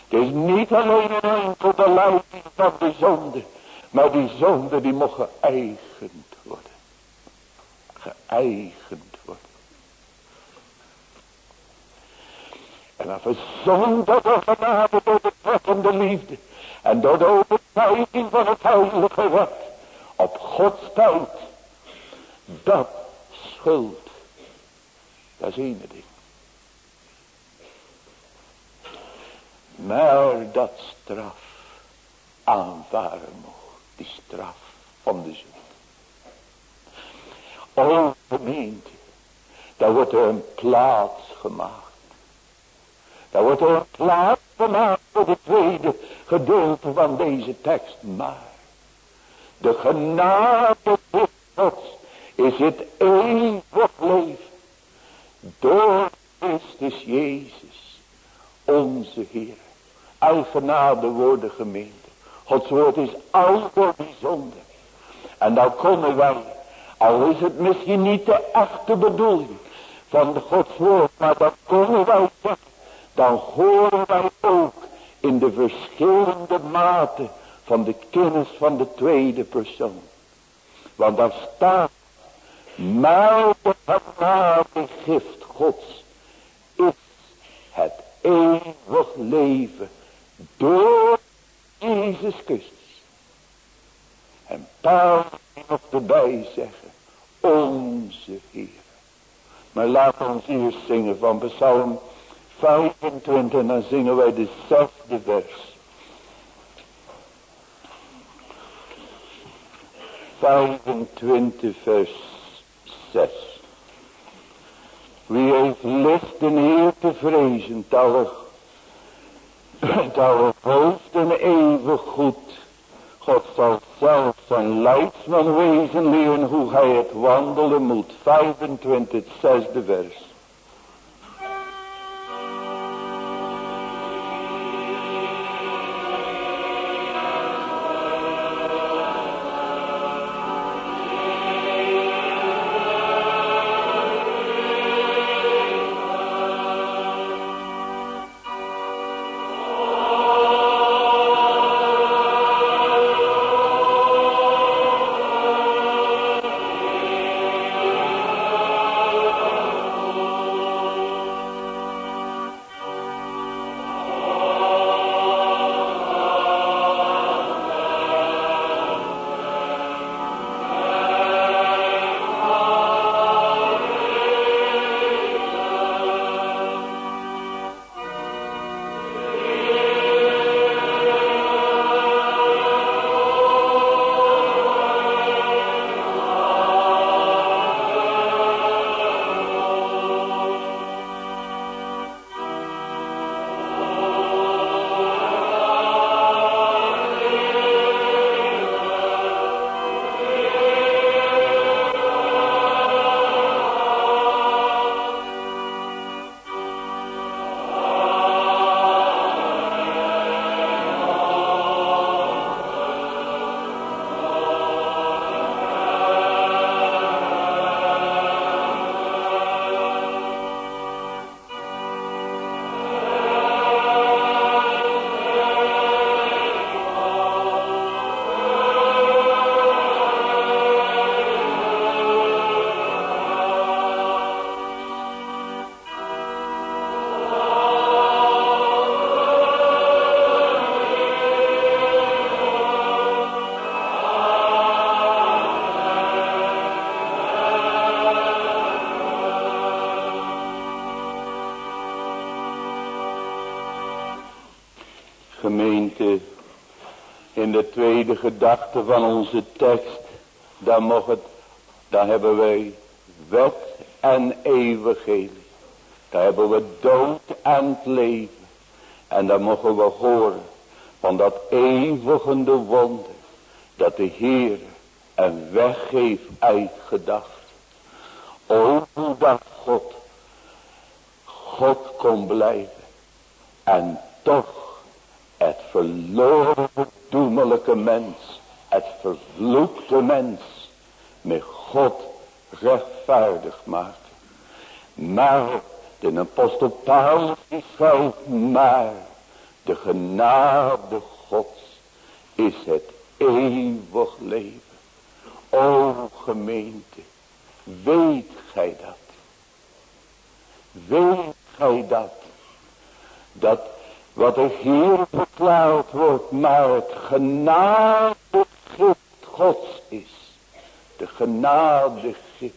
Het is niet alleen een enkel de leiding van de zonde. Maar die zonde die mocht geëigend Geëigend worden. En als we zonde door genade door de liefde. En door de overtuiging van het heilige wet. Op Gods tijd. Dat schuld. Dat is één ding. Maar dat straf aanvaren mocht. Die straf van de zonde. O gemeente. Daar wordt er een plaats gemaakt. Daar wordt er een plaats gemaakt voor het tweede gedeelte van deze tekst. Maar de genade Gods is het eeuwig leven. Door Christus Jezus, onze Heer. Al genade worden gemeente. Gods woord is altijd bijzonder. En dan komen wij, al is het misschien niet de echte bedoeling van de Gods woord, maar dan komen wij dan horen wij ook in de verschillende mate van de kennis van de tweede persoon. Want daar staat, maar de genade gift gods is het eeuwig leven door Jezus Christus. En Paulus nog erbij zeggen, onze Heer. Maar laat ons eerst zingen van Psalm 25 en dan zingen wij de zesde vers. 25 vers 6. Wie heeft lust de Heer te vrezen, dat we hoofd en eeuwig goed. God zal zelf zijn leidsman wezen leren hoe hij het wandelen moet. 25, zesde vers. De gedachte van onze tekst, dan, mag het, dan hebben wij wet en evangelie. Dan hebben we dood en het leven. En dan mogen we horen van dat eeuwigende wonder. Dat de Heer een weg heeft uitgedacht. O, dat God, God kon blijven. En toch het verloren doemelijke mens, het vervloekte mens, met God rechtvaardig maken. Maar de apostel Paulus schrijft, maar de genade Gods is het eeuwig leven. O gemeente, weet gij dat? Weet gij dat? Dat wat er hier verklaard wordt, maar het genade gift Gods is. De genade gift.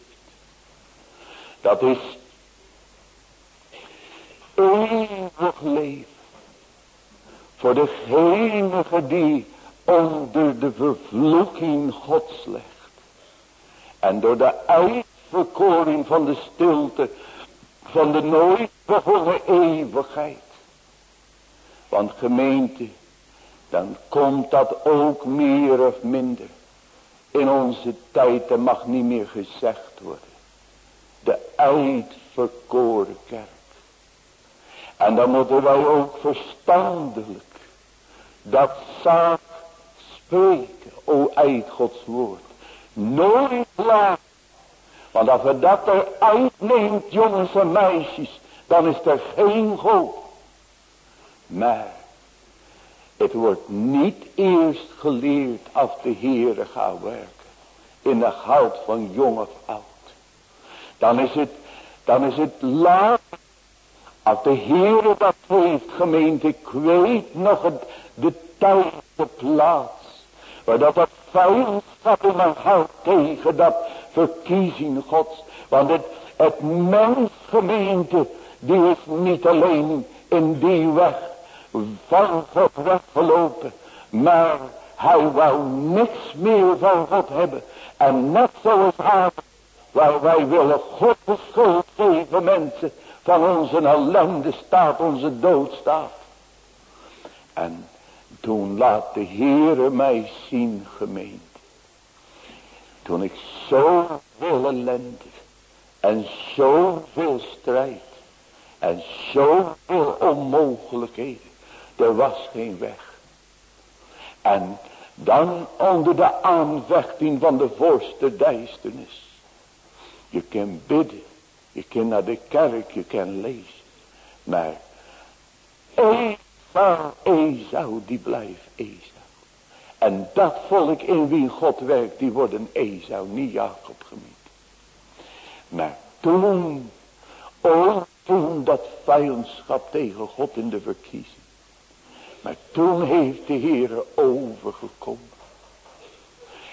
Dat is eeuwig leven. Voor degene die onder de vervloeking Gods legt. En door de uitverkoring van de stilte van de nooit begonnen eeuwigheid want gemeente, dan komt dat ook meer of minder. In onze tijd, er mag niet meer gezegd worden. De uitverkoren kerk. En dan moeten wij ook verstandelijk dat zaak spreken, o uit Gods woord. Nooit laat. Want als we dat eruit neemt, jongens en meisjes, dan is er geen hoop. Maar het wordt niet eerst geleerd als de Heere gaat werken. in de hout van jong of oud. Dan is het, dan is het laat. Als de Heer dat heeft gemeend, ik weet nog het, de tijd, de plaats. Waar dat dat vijandschap in mijn hart tegen dat verkiezing gods. Want het, het mensgemeente, die is niet alleen in die weg van God weggelopen. Maar hij wou niks meer van God hebben. En net zoals haar, waar wij willen God de schuld geven mensen van onze ellende staat, onze dood staat. En toen laat de Heere mij zien gemeend. Toen ik zoveel ellende en zoveel strijd en zoveel onmogelijkheden. Er was geen weg. En dan onder de aanvechting van de voorste duisternis. Je kan bidden. Je kan naar de kerk. Je kan lezen. Maar Esau, Esau, die blijft Esau. En dat volk in wie God werkt, die worden Esau, niet Jacob gemeen. Maar toen, oh toen dat vijandschap tegen God in de verkiezing. Maar toen heeft de Heer overgekomen.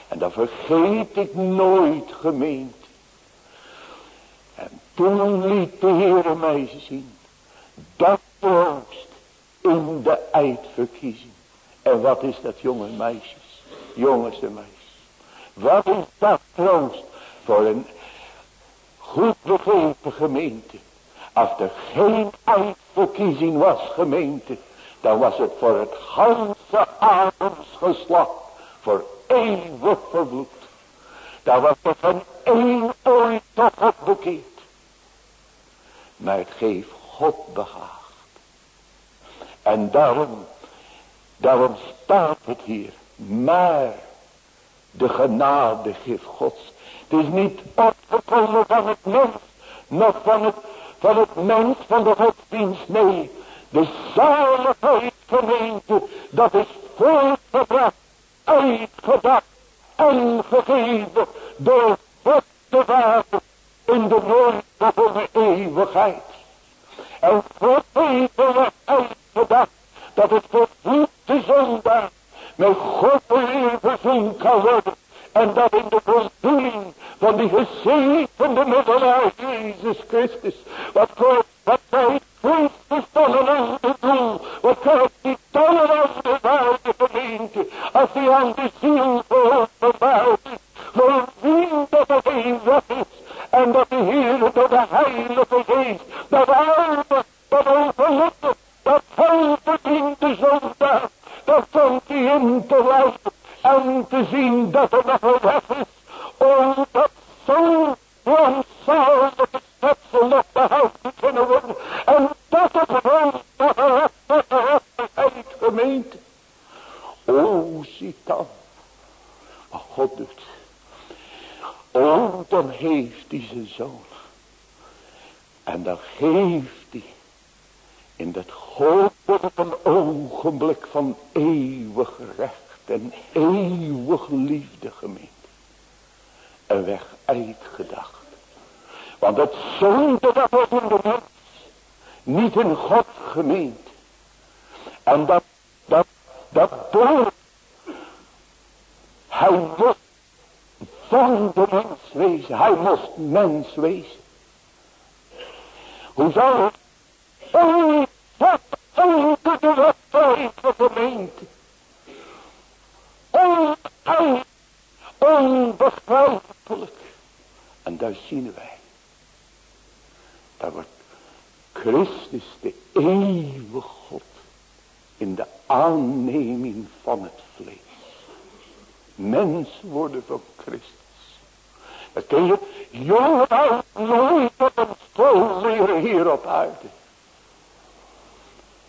En dat vergeet ik nooit gemeend. En toen liet de Heer mij zien. Dat troost in de eindverkiezing. En wat is dat jonge meisjes? Jongens en meisjes. Wat is dat troost voor een goed begrepen gemeente. Als er geen uitverkiezing was gemeente. Dan was het voor het ganse Adamsgeslacht. Voor eeuwig vervloed. Dan was er van één ooit tot God bekeerd. Maar het geeft God behaagd. En daarom, daarom staat het hier. Maar de genade geeft Gods het is niet opgekomen van het mens, nog van het, van het mens van de godsdienst. Nee, de zaligheid gemeente, dat is voortgebracht, uitgedacht en gegeven door God Vader in de woorden van de eeuwigheid. En God heeft er uitgedacht dat het vervloekte zondaar met God verzoend kan worden. En dat in de voldoening van die gezegende middelaar Jezus Christus. Wat krijgt, wat krijgt Christus dan een ander doel? Wat krijgt die dan een andere waarde gemeente? Als hij aan de ziel geopenbaard is. Voor wie dat het een weg is. En dat de Heer door de Heilige Geest. Dat oude, dat overlotte, dat verdiende zondag. Dat komt hij in te wijzen. Is schepsel nog behouden kunnen worden. En dat gewoon de gerechtigheid gemeente. O, zie dan. Wat God doet. O, dan heeft hij zijn zoon. En dan geeft hij in dat een ogenblik van eeuwig recht en eeuwig liefde gemeend een weg uitgedacht. Want het zonde dat wordt in de mens niet in God gemeend. En dat, dat, dat door hij moest van de mens wezen. Hij moest mens wezen. Hoe zou het? Wat de van de gemeente. Onuit Onbegrijpelijk. En daar zien wij. Daar wordt Christus de eeuwige God. In de aanneming van het vlees. Mens worden van Christus. Dat kun je jongen nooit school leren hier op aarde.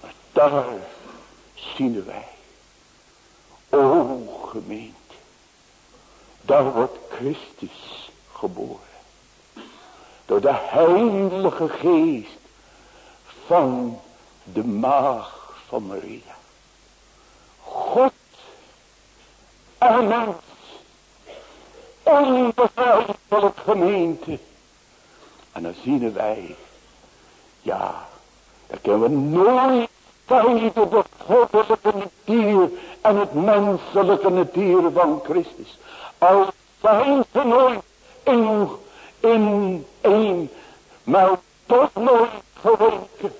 Maar daar zien wij. O gemeente. Daar wordt Christus geboren. Door de heilige geest van de maag van Maria. God mens. onbegrijpelijk gemeente. En dan zien wij, ja, dan kunnen we nooit scheiden de goddelijke natuur en het menselijke natuur van Christus. Al zijn ze nooit in, in één, maar toch nooit geweken.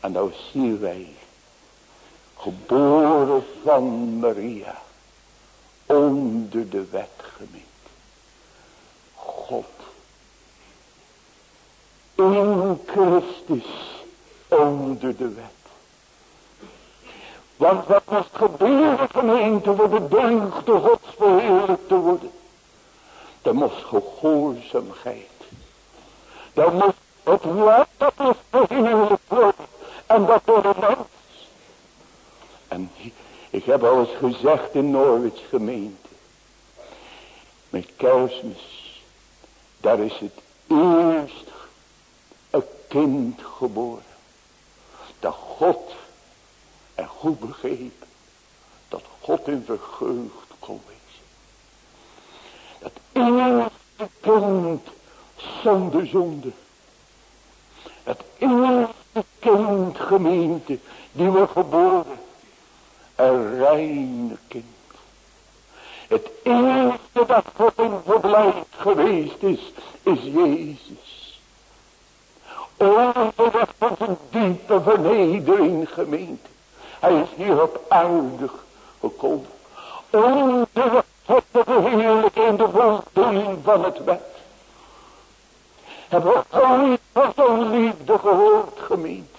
En nou zien wij, geboren van Maria, onder de wet gemeen. God, in Christus, onder de wet. Want wat moest gebeuren gemeente voor de deugde gods verheerlijk te worden. Er moest gehoorzaamheid. Er moest het woord dat is verheerlijk worden. En dat door de mens. En ik heb al eens gezegd in Norwich gemeente. Met kerstmis. Daar is het eerst een kind geboren. Dat God en goed begrepen. Dat God in vergeugd kon. Eerste kind zonder zonde. Het eerste kind gemeente die we geboren. Een reine kind. Het eerste dat God in verblijf geweest is, is Jezus. Over de weg van zijn diepe vernedering gemeente. Hij is hier op aarde gekomen. Om te verheerlijken in de voldoening van het wet. Hebben we ooit van zo'n liefde gehoord gemeente.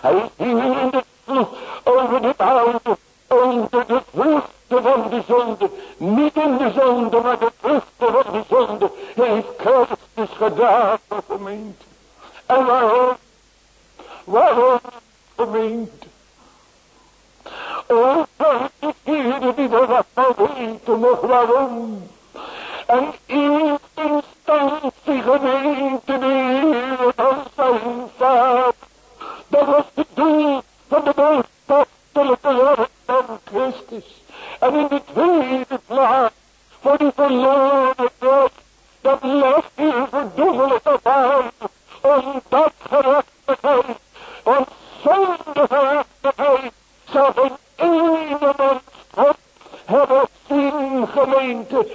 Hij is hier in de vloed over de aarde. Onder de vruchten van de zonde. Niet in de zonde, maar de vruchten van de zonde. Heeft Christus gedaan, gemeente. En waarom? Waarom? gemeente. O, de keren die we nou weten nog waarom. En in instantie gemeente de Heer van zijn vader. Dat was het doel van de boodschappelijke werk van Christus. En in de tweede plaats voor die verloren weg. Dat legt hier verdoemelijk op aan. Omdat gerechtigheid ons zonder gerechtigheid zal ene mens God hebben zien gemeente.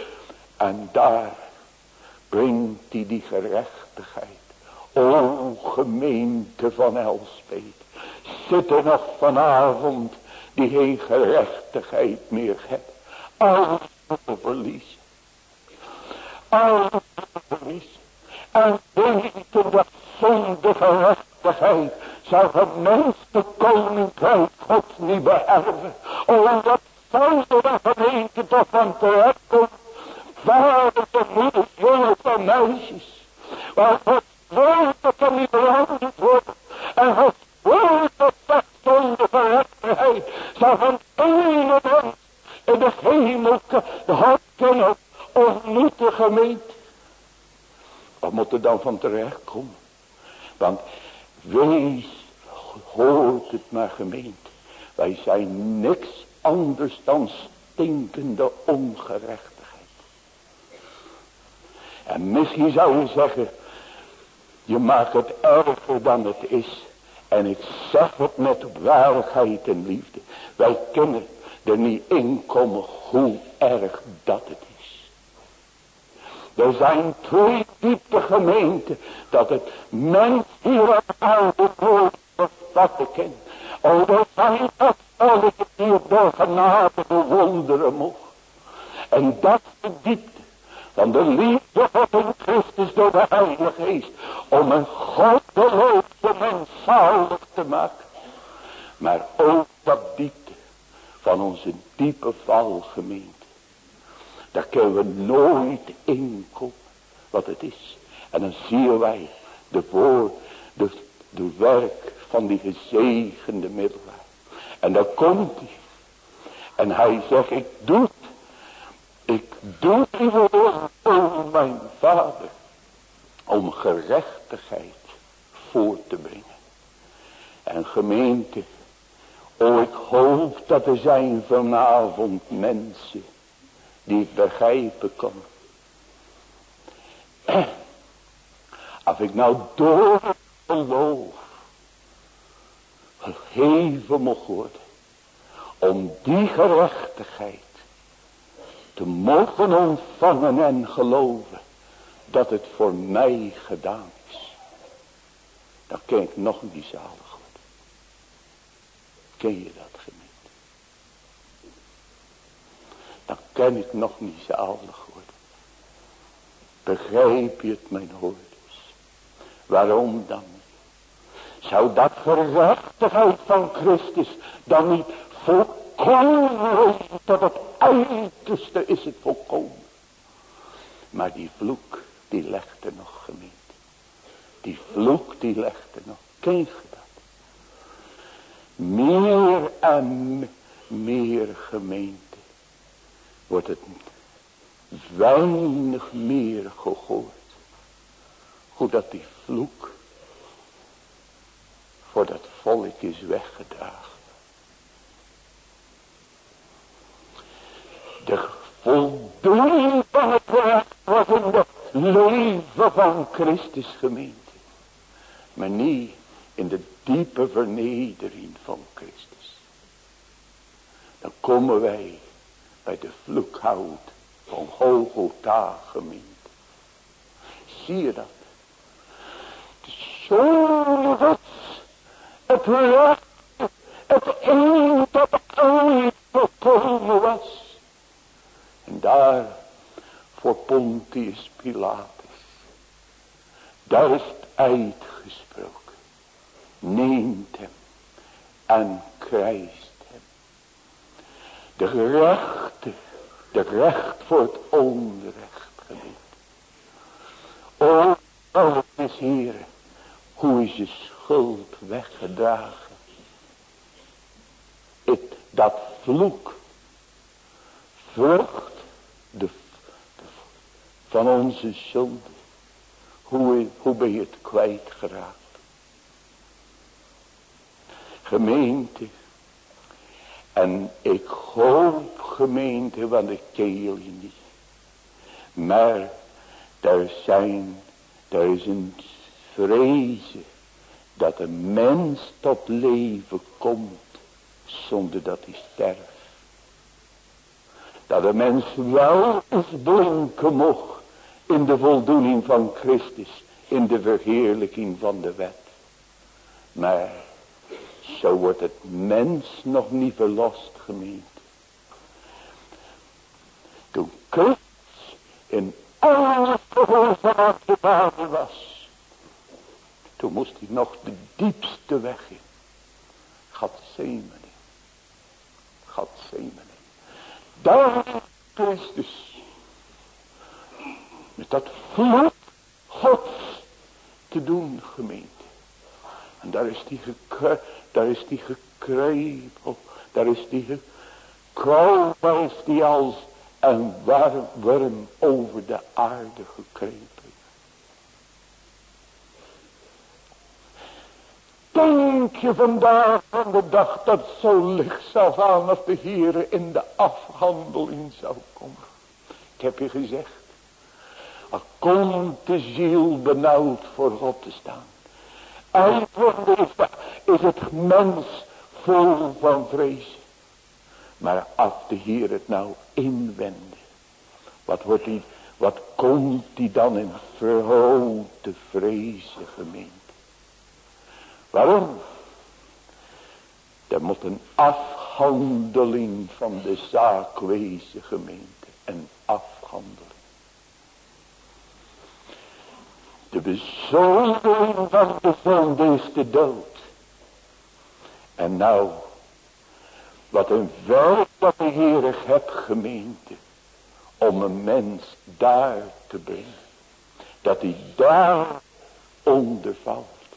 En daar brengt hij die gerechtigheid. O gemeente van Elspet. Zit er nog vanavond die geen gerechtigheid meer hebt. Alles verliezen. Alles verliezen. En weten dat zonder gerechtigheid zal het mens de koninkrijk gods niet beërven. Omdat zouden de gemeente toch van terecht komt. Vaders en moeders, jongens en meisjes. Waar het woord kan niet behandeld worden. En het dat zegt zonder gerechtigheid. Zal van ene mens in de hemel de hart kunnen ontmoeten gemeente. Wat moet er dan van terecht komen? Want wees, hoort het maar gemeente. Wij zijn niks anders dan stinkende ongerechtigheid. En misschien zou je zeggen, je maakt het erger dan het is. En ik zeg het met waarheid en liefde. Wij kunnen er niet in komen hoe erg dat het is. Er zijn twee diepte gemeenten dat het mens hier op aarde bevatten kan. O, er zijn dat alle die door genade bewonderen mocht. En dat is de diepte van de liefde van Christus door de Heilige Geest. Om een goddeloze mens zalig te maken. Maar ook dat diepte van onze diepe valgemeente. Daar kunnen we nooit inkomen wat het is. En dan zien wij de woord, de, werk van die gezegende middelaar. En dan komt hij. En hij zegt, ik doe. Ik doe het voor o mijn vader. Om gerechtigheid voor te brengen. En gemeente. O ik hoop dat er zijn vanavond mensen die ik begrijpen kan. Als ik nou door geloof gegeven mocht worden. Om die gerechtigheid te mogen ontvangen en geloven. Dat het voor mij gedaan is. Dan ken ik nog niet zalig worden. Ken je dat gemeente? Ken ik nog niet zalig worden. Begrijp je het mijn hoorders? Waarom dan zou dat gerechtigheid van Christus dan niet volkomen tot het uiterste is het volkomen. Maar die vloek, die legt er nog gemeente. Die vloek, die legt er nog. Ken je dat? Meer en meer gemeente wordt het weinig meer gehoord. Hoe dat die vloek voor dat volk is weggedragen. De voldoening was in het leven van Christus gemeente. Maar niet in de diepe vernedering van Christus. Dan komen wij bij de vloekhout van Golgotha gemeente. Zie je dat? Het is zo het recht, het een dat ooit volkomen was. En daar voor Pontius Pilatus, daar is het uitgesproken. Neemt hem en krijgt. De gerechte, de recht voor het onrecht gebied. O, o, is Heer, hoe is je schuld weggedragen. Dat vloek, vrucht de, van onze zonde. Hoe, hoe ben je het kwijtgeraakt? Gemeente. En ik hoop gemeente, want ik keel je niet. Maar er zijn, er is een vrezen dat een mens tot leven komt zonder dat hij sterft. Dat een mens wel eens blinken mocht in de voldoening van Christus, in de verheerlijking van de wet. Maar zo wordt het mens nog niet verlost gemeend. Toen Christus in alle gehoorzaamheid was, toen moest hij nog de diepste weg in. Gatsemane. Gatsemane. Daar Christus. Met dat vloed Gods te doen gemeente. En daar is gekre, daar is die gekreupel. Daar is die gekroop, is die als een worm over de aarde gekrepen. Denk je vandaag van de dag dat zo licht zal gaan als de Heer in de afhandeling zou komen. Ik heb je gezegd. Al komt de ziel benauwd voor God te staan. Uitworden is, is het mens vol van vrees. Maar als de Heer het nou inwende. Wat wordt die, wat komt die dan in verhoogde vrezen gemeen? Waarom? Er moet een afhandeling van de zaak wezen gemeente. Een afhandeling. De bezondiging van de de dood. En nou, wat een werk dat de Heer hebt gemeente. Om een mens daar te brengen. Dat hij daar onder valt.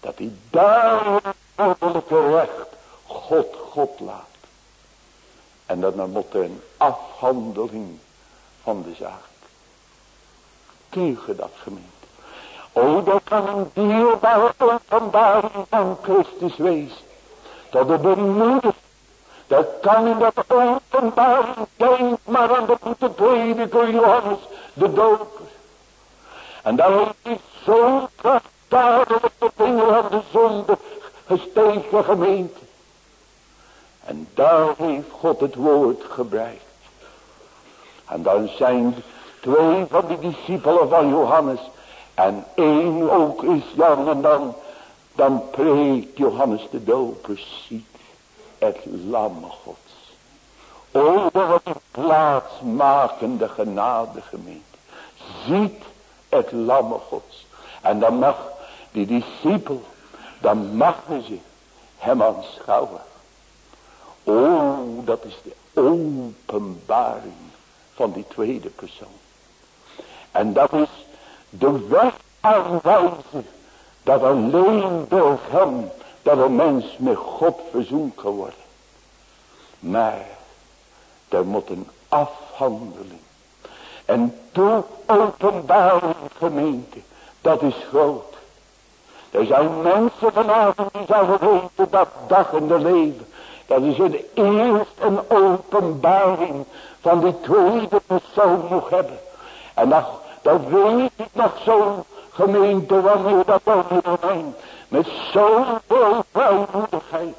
Dat hij daar het recht God God laat. En dat dan moet een afhandeling van de zaak. Tegen dat gemeente. O, dat kan een dierbare openbaring van Christus wezen. Tot de bemoediging. Dat kan in dat openbaring denk maar aan de voeten prediker Johannes de doper. En daar heeft hij zo krachtdadig de vinger aan de zonde gestegen gemeente. En daar heeft God het woord gebruikt. En dan zijn twee van die discipelen van Johannes. En één ook is Jan. En dan, dan preekt Johannes de doper. Ziet het lam gods. O, wat een plaatsmakende genade gemeente. Ziet het lam gods. En dan mag die discipel. Dan mag ze hem aanschouwen. O, dat is de openbaring van die tweede persoon. En dat is de weg aanwijzen dat alleen door hem dat een mens met God verzoend kan worden. Maar er moet een afhandeling. En door openbaring gemeente, dat is groot. Er zijn mensen vanavond die zouden weten dat dag in de leven. Dat is het eerst een openbaring van die tweede persoon nog hebben. En dat, dat weet ik nog zo gemeente wanneer dat domein. Met zoveel vrijmoedigheid.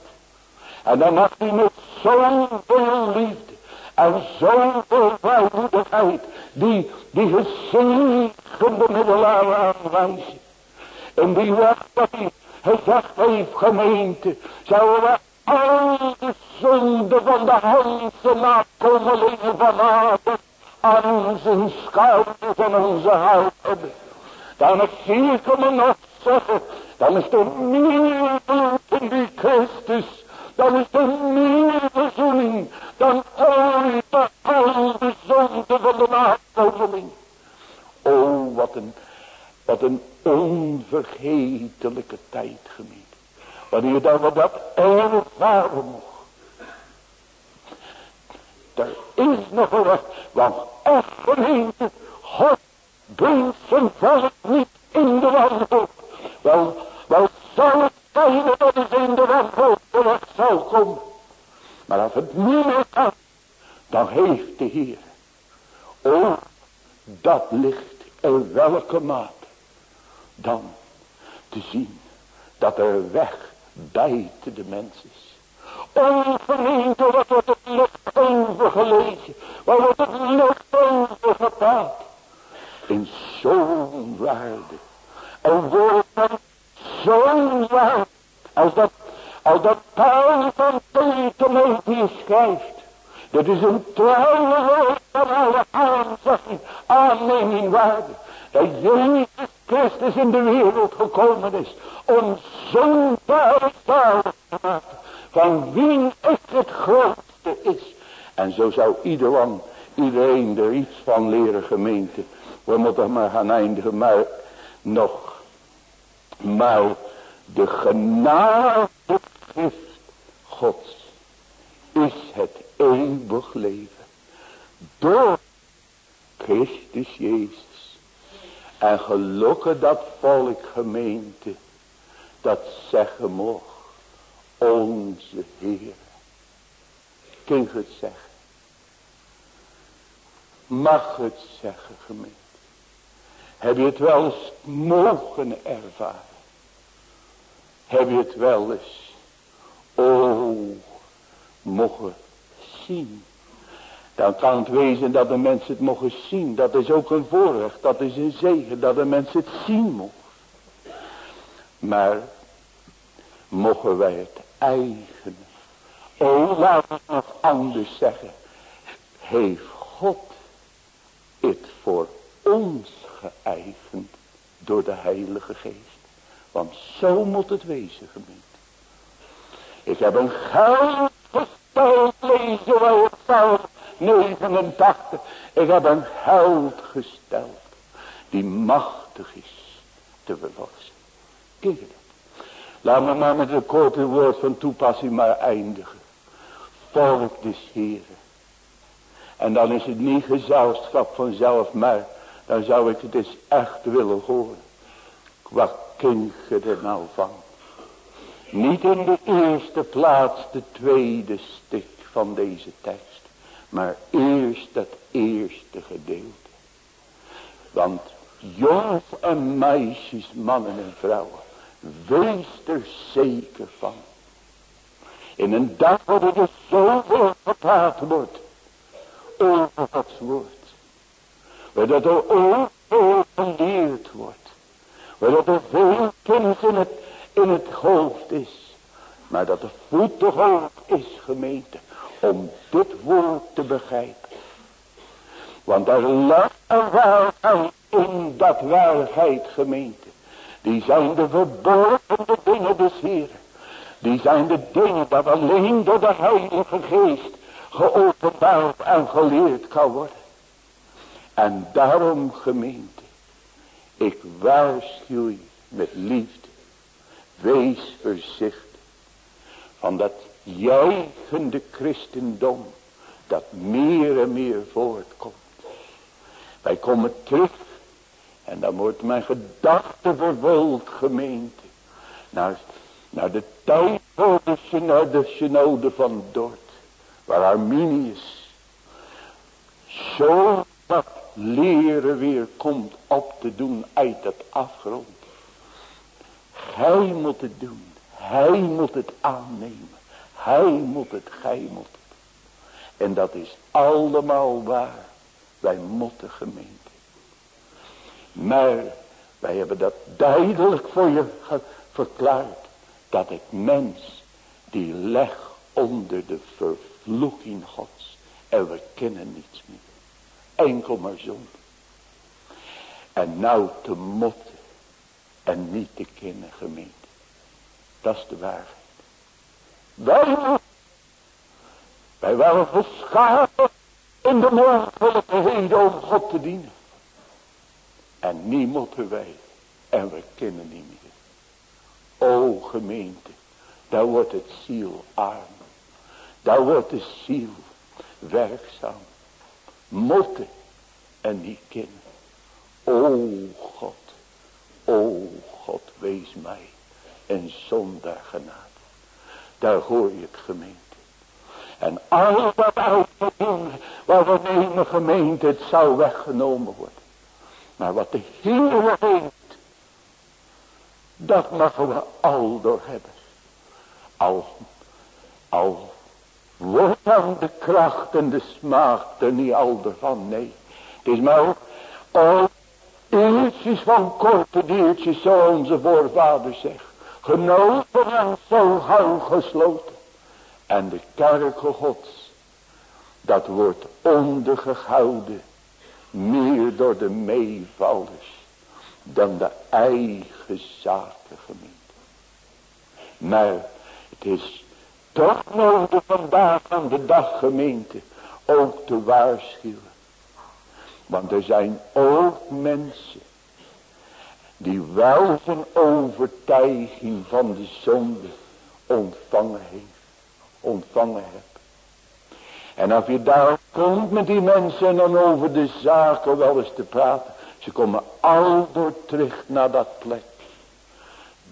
En dan mag hij met zoveel liefde. En zoveel vrijmoedigheid. Die, die gezegende middelaar aanwijzen. En die weg dat hij gezegd heeft gemeente. Zouden we al de zonde van de Heilse nakomelingen van Adam aan onze schouders en onze hebben. Dan zie ik hem nog zeggen, dan is meer bloed in die Christus, dan is er meer verzoening dan ooit de zonde van de nakomeling. O, wat een, wat een onvergetelijke tijd gemeen. Wanneer dan we dat ervaren mocht. Er is nog een. Want echt gemeente. God brengt zijn volk niet in de wanhoop. Wel, wel zal het zijn dat het in de wanhoop terecht zal komen. Maar als het niet meer kan. Dan heeft de Heer. O, dat ligt in welke mate. Dan te zien dat er weg buiten de mens is. Onvermeend wat wordt het licht overgelezen. Waar wordt het licht overgepraat. In zo'n waarde. Een woord van zo'n waarde. Als dat, als dat Paul van Peter schrijft. Dat is een trouwe woord van alle aanzegging, aanneming waarde. Dat Jezus Christus in de wereld gekomen is. Om zo'n taal te maken. Van wie is het grootste is. En zo zou iedereen, iedereen er iets van leren gemeente. We moeten maar gaan eindigen. Maar nog. Maar de genade gift Gods is het eeuwig leven. Door Christus Jezus. En gelukkig dat volk gemeente. Dat zeggen mocht. Onze Heer. Kun het zeggen? Mag het zeggen gemeente? Heb je het wel eens mogen ervaren? Heb je het wel eens, oh, mogen zien? Dan kan het wezen dat de mensen het mogen zien. Dat is ook een voorrecht. Dat is een zegen. Dat de mensen het zien mogen. Maar mogen wij het eigen. Oh, laat ik nog anders zeggen. Heeft God het voor ons geëigend door de Heilige Geest. Want zo moet het wezen, gemeente. Ik heb een geld gesteld, lezen wij het zelf 89. Ik heb een held gesteld. Die machtig is te verlossen. Kijk het. Laat me maar met een korte woord van toepassing maar eindigen. Volk des Heren. En dan is het niet gezelschap vanzelf, maar dan zou ik het eens echt willen horen. Wat kun je er nou van? Niet in de eerste plaats de tweede stuk van deze tekst. Maar eerst het gedeelte. Want jongens en meisjes, mannen en vrouwen. Wees er zeker van. In een dag waar er zoveel gepraat wordt. Over Gods woord. Waar dat er geleerd wordt. Waar dat er veel kennis in het, in het hoofd is. Maar dat de voet toch ook is gemeente. Om dit woord te begrijpen. Want er lag een waarheid in dat waarheid gemeente. Die zijn de verborgen dingen des Heren. Die zijn de dingen dat alleen door de Heilige Geest geopenbaard en geleerd kan worden. En daarom gemeente, ik waarschuw je met liefde, wees voorzichtig van dat juichende christendom dat meer en meer voortkomt. Wij komen terug en dan wordt mijn gedachte vervuld gemeente naar, naar de tijd voor de synode, de synode van Dort. Waar Arminius zo dat leren weer komt op te doen uit dat afgrond. Hij moet het doen. Hij moet het aannemen. Hij moet het, gij moet het. En dat is allemaal waar. Wij moeten gemeente. Maar wij hebben dat duidelijk voor je verklaard. Dat ik mens die leg onder de vervloeking gods. En we kennen niets meer. Enkel maar zonde. En nou te motten. En niet te kennen gemeente. Dat is de waarheid. Wij, wij waren geschapen in de mogelijkheden om God te dienen. En niemand wij. En we kennen niet meer. O gemeente, daar wordt het ziel arm. Daar wordt de ziel werkzaam. Motten en niet kennen. O God, o God, wees mij een zondaar genade. Daar hoor je het gemeente. En al wat we nemen gemeente, het zou weggenomen worden. Maar wat de Heer heeft, dat mogen we al door hebben. Al, al wordt dan de kracht en de smaak er niet al ervan, nee. Het is maar al eertjes van korte diertjes, zo onze voorvader zegt. Genoten en zo gauw gesloten. En de kerke gods, dat wordt ondergehouden meer door de meevallers dan de eigen zaken gemeente. Maar het is toch nodig vandaag aan de dag gemeente ook te waarschuwen. Want er zijn ook mensen die wel zijn overtuiging van de zonde ontvangen heeft. Ontvangen heeft. En als je daar komt met die mensen dan over de zaken wel eens te praten. Ze komen al door terug naar dat plek.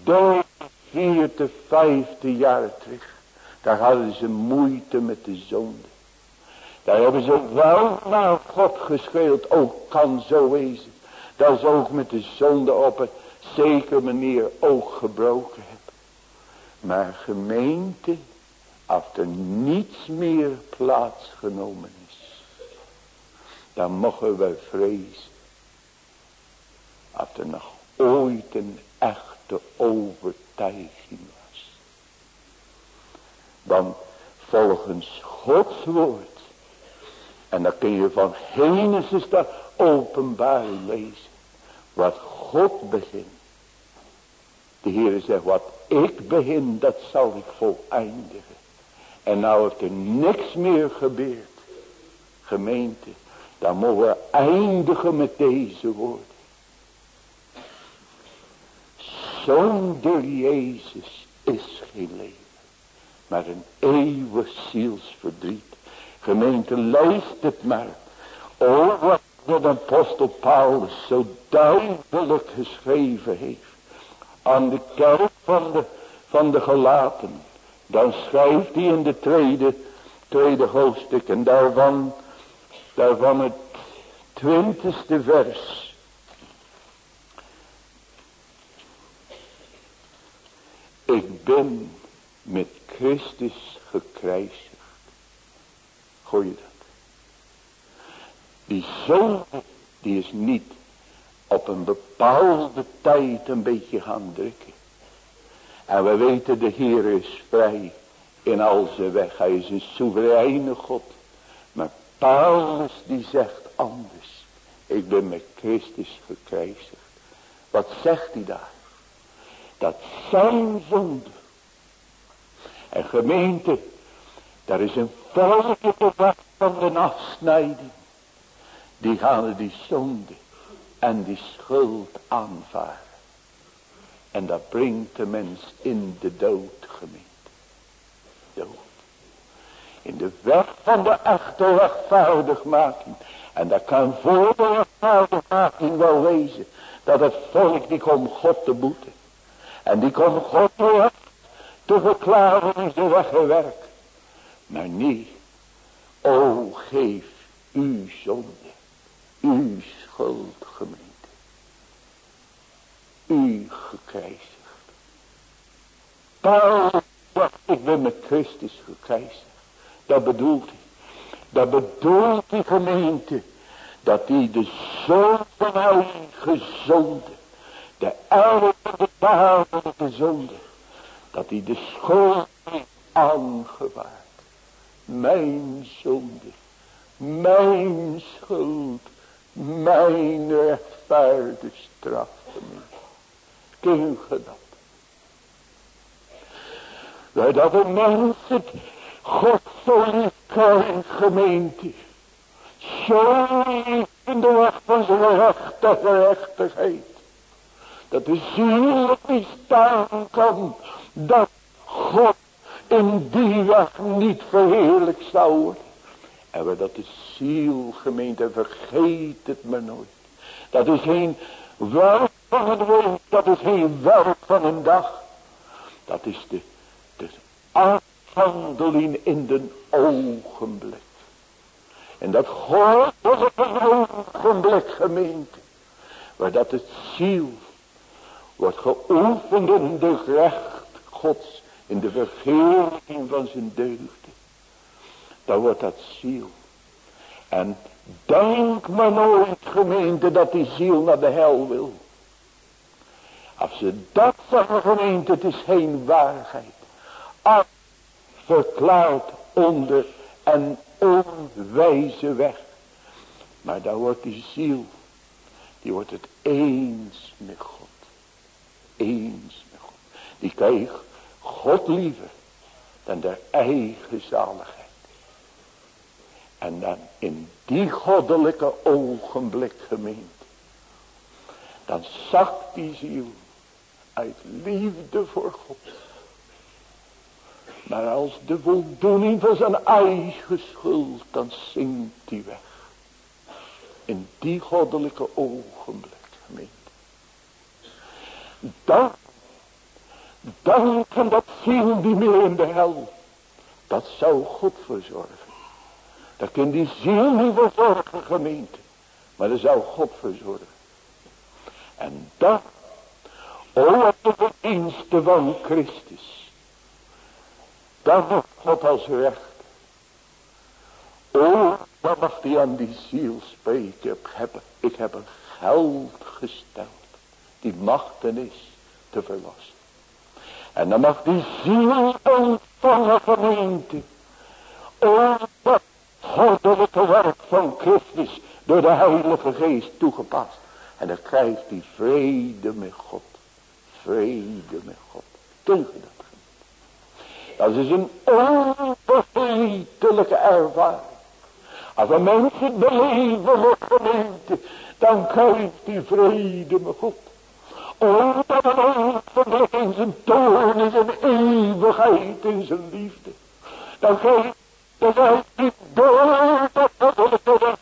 Door vierde, vijfde jaar terug. Daar hadden ze moeite met de zonde. Daar hebben ze wel naar God geschreeuwd. Ook kan zo wezen. Dat ze ook met de zonde op een zekere manier ook gebroken hebben. Maar gemeente als er niets meer plaatsgenomen is. Dan mogen wij vrezen. Als er nog ooit een echte overtuiging was. Dan volgens Gods woord. En dan kun je van Genesis tot openbaring lezen. Wat God begint. De Heer zegt wat ik begin dat zal ik voleindigen. En nou heeft er niks meer gebeurd. Gemeente. Dan mogen we eindigen met deze woorden. Zonder Jezus is geen leven. Maar een eeuwig zielsverdriet. Gemeente, leest het maar. Oh, wat de apostel Paulus zo duidelijk geschreven heeft. Aan de kerk van de, van de gelaten. Dan schrijft hij in de tweede, tweede hoofdstuk en daarvan, daarvan het twintigste vers. Ik ben met Christus gekruisigd. Gooi dat? Die zonde, die is niet op een bepaalde tijd een beetje gaan drukken. En we weten de Heer is vrij in al zijn weg. Hij is een soevereine God. Maar Paulus die zegt anders. Ik ben met Christus gekruisigd. Wat zegt hij daar? Dat zijn zonde. En gemeente, daar is een volgende weg van de afsnijding. Die gaan die zonde en die schuld aanvaren. En dat brengt de mens in de dood, gemeente. Dood. In de weg van de echte rechtvaardigmaking. En dat kan voor de rechtvaardigmaking wel wezen. Dat het volk die komt God te boeten. En die komt God te, te verklaren zijn weggewerkt. Maar niet. O geef uw zonde. Uw schuld. U gekruisigd. Paulus ik ben met Christus gekruisigd. Dat bedoelt hij. Dat bedoelt die gemeente. Dat hij de zoon van eigen zonde. De oude de zonde. Dat hij de heeft aangewaard. Mijn zonde. Mijn schuld. Mijn rechtvaardige straf. Je dat? Dat een mens het God zo lief gemeente. Zo in de weg van zijn rechte gerechtigheid. Dat de ziel niet staan kan. Dat God in die weg niet verheerlijk zou worden. En we dat de ziel gemeente vergeet het me nooit. Dat is geen werk week. Dat is geen werk van een dag. Dat is de afhandeling in den ogenblik. En dat was op een ogenblik gemeente. Waar dat het ziel wordt geoefend in de recht gods. In de vergeving van zijn deugden. Dan wordt dat ziel. En denk maar nooit gemeente dat die ziel naar de hel wil. Als ze dat zeggen gemeente het is geen waarheid af verklaard onder een onwijze weg. Maar daar wordt die ziel, die wordt het eens met God. Eens met God. Die krijgt God liever dan de eigen zaligheid. En dan in die goddelijke ogenblik gemeend. Dan zakt die ziel uit liefde voor God maar als de voldoening van zijn eigen schuld, dan zinkt hij weg. In die goddelijke ogenblik, gemeente. Dan, dan kan dat ziel niet meer in de hel. Dat zou God verzorgen. Dat kan die ziel niet verzorgen, gemeente. Maar dat zou God verzorgen. En dan, o wat de verdienste van Christus. Dan wordt God als recht. O, dan mag hij aan die ziel spreken. Ik heb, ik heb een geld gesteld. Die machten is te verlossen. En dan mag die ziel ontvangen gemeente. O, dat goddelijke werk van Christus door de Heilige Geest toegepast. En dan krijgt hij vrede met God. Vrede met God. Tegen dat. Dat is een onvergetelijke ervaring. Als een mens het beleven wordt gemeente, dan krijgt hij vrede met God. Oh, dat een ogenblik in zijn toorn, in zijn eeuwigheid, in zijn liefde. Dan krijgt, dan krijgt dat goddelijke weg.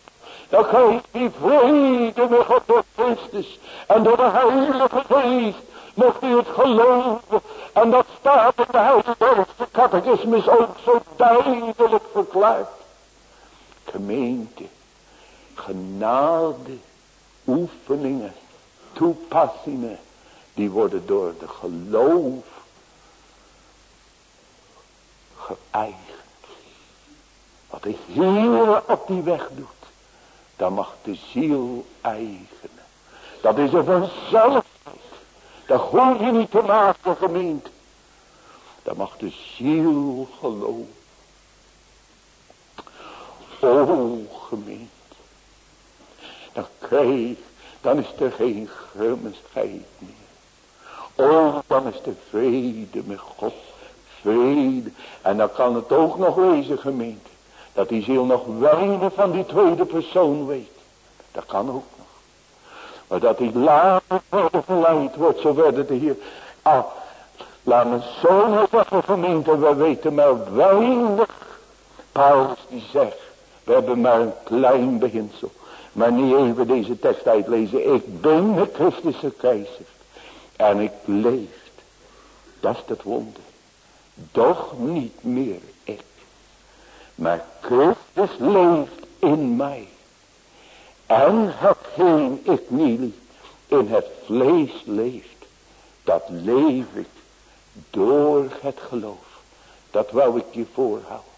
Dan krijgt hij vrede met God door Christus. En door de Heilige Geest mocht u het geloven. En dat staat in de Heidelbergse catechismus ook zo duidelijk verklaard. Gemeente, genade, oefeningen, toepassingen, die worden door de geloof geëigend. Wat de Heer op die weg doet, dan mag de ziel eigenen. Dat is er vanzelf. Dat hoor je niet te maken gemeente. Dat mag de ziel geloven. O gemeente. Dan krijg, dan is er geen grimmigheid meer. O, dan is er vrede met God. Vrede. En dan kan het ook nog wezen gemeente. Dat die ziel nog weinig van die tweede persoon weet. Dat kan ook. Maar dat die later verleid wordt, zo werd het hier. Ah, laat me zo nog zeggen gemeente, we weten maar weinig. Paulus die zegt, we hebben maar een klein beginsel. Maar niet even deze tekst uitlezen. Ik ben de Christusche keizer. En ik leef. Dat is het wonder. Doch niet meer ik. Maar Christus leeft in mij. En hetgeen ik niet in het vlees leeft. Dat leef ik door het geloof. Dat wou ik je voorhouden.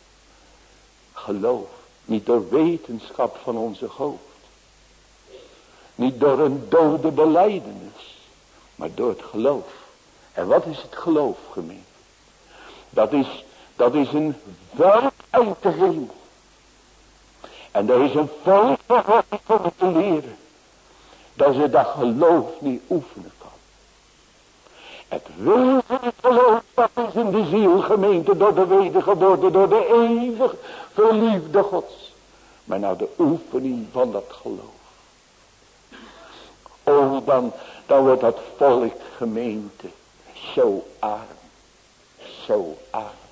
Geloof. Niet door wetenschap van onze hoofd. Niet door een dode beleidenis. Maar door het geloof. En wat is het geloof gemeen? Dat is, dat is een hemel. En er is een volk van te leren. Dat ze dat geloof niet oefenen kan. Het wil het geloof dat is in de ziel gemeente door de wedergeboorte, door de eeuwig verliefde gods. Maar nou de oefening van dat geloof. Oh, dan, dan wordt dat volk gemeente zo arm. Zo arm.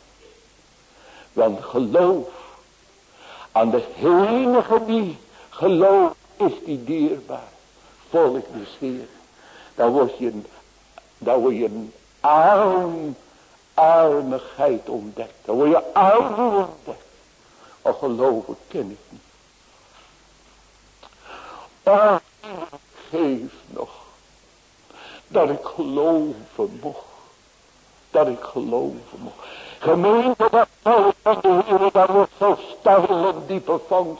Want geloof aan de enige die geloof is die dierbaar. Volk des Heer. Dan word je, dan word je arm, armigheid ontdekt. Dan word je arm ontdekt. Oh geloven ken ik niet. Geef nog. Dat ik geloven mocht. Dat ik geloven mocht. Gemeente dat volk van de Heer, daar wordt zo stijl en diepe van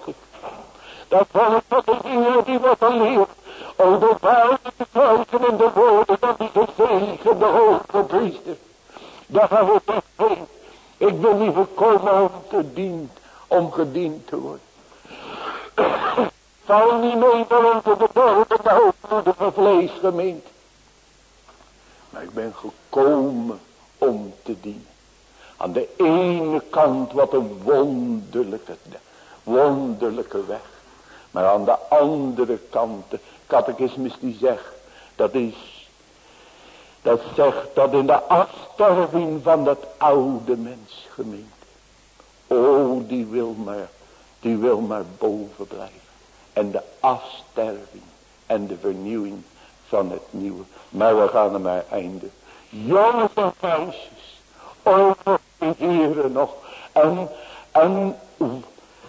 Dat volk van de Heer, die wordt geleerd. O de buiten te kruisen in de woorden van die gezegende hoge priester. Dat hij wordt echt Ik wil liever komen om te dien, om gediend te worden. Val niet mee onze de dood en de hoogmoedige vleesgemeente. Maar ik ben gekomen om te dienen. Aan de ene kant wat een wonderlijke, wonderlijke weg. Maar aan de andere kant, de catechismus die zegt, dat is, dat zegt dat in de afsterving van dat oude mens gemeente. Oh, die wil maar, die wil maar boven blijven. En de afsterving en de vernieuwing van het nieuwe. Maar we gaan er maar einde. En meisjes, over de Heere nog. En, en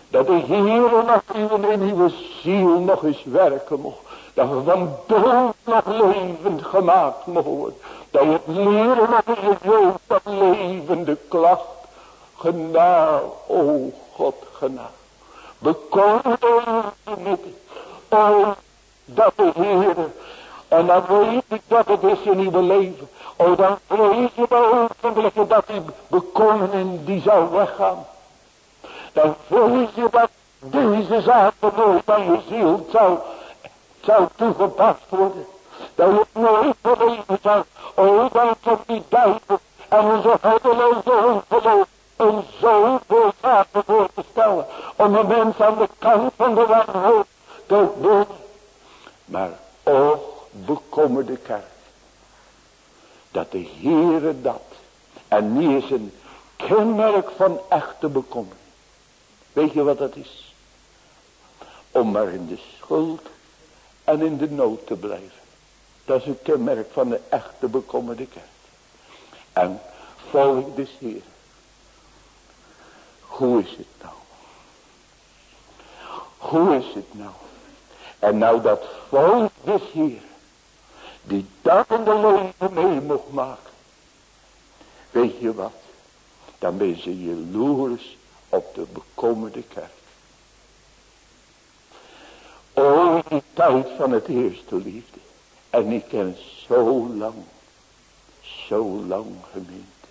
dat de Heere nog in nieuwe ziel nog eens werken mocht. Dat we van dood nog levend gemaakt mogen. Dat je het leren nog je jeugd dat levende klacht. Genade, o God, genade. Bekomen met, o dat de Heer. En dan weet ik dat het is in uw leven. O dan vrees je de ogenblikken dat die bekomen die zou weggaan. Dan vrees je dat deze zaken nooit aan je ziel zou, zou toegepast worden. Dat je nooit verleven zou. O dan toch die duivel en onze goddeloze ongeloof om zoveel zaken voor te stellen. Om een mens aan de kant van de wanhoop te doen. Maar och bekommerde kerk dat de Heere dat. En niet is een kenmerk van echte bekommering. Weet je wat dat is? Om maar in de schuld en in de nood te blijven. Dat is een kenmerk van de echte bekommerde kerk. En volk des Heer. Hoe is het nou? Hoe is het nou? En nou dat volk is hier. Die dat in de leven mee mocht maken. Weet je wat? Dan ben je jaloers op de bekommerde kerk. O, die tijd van het eerste liefde. En ik ken zo lang, zo lang gemeente.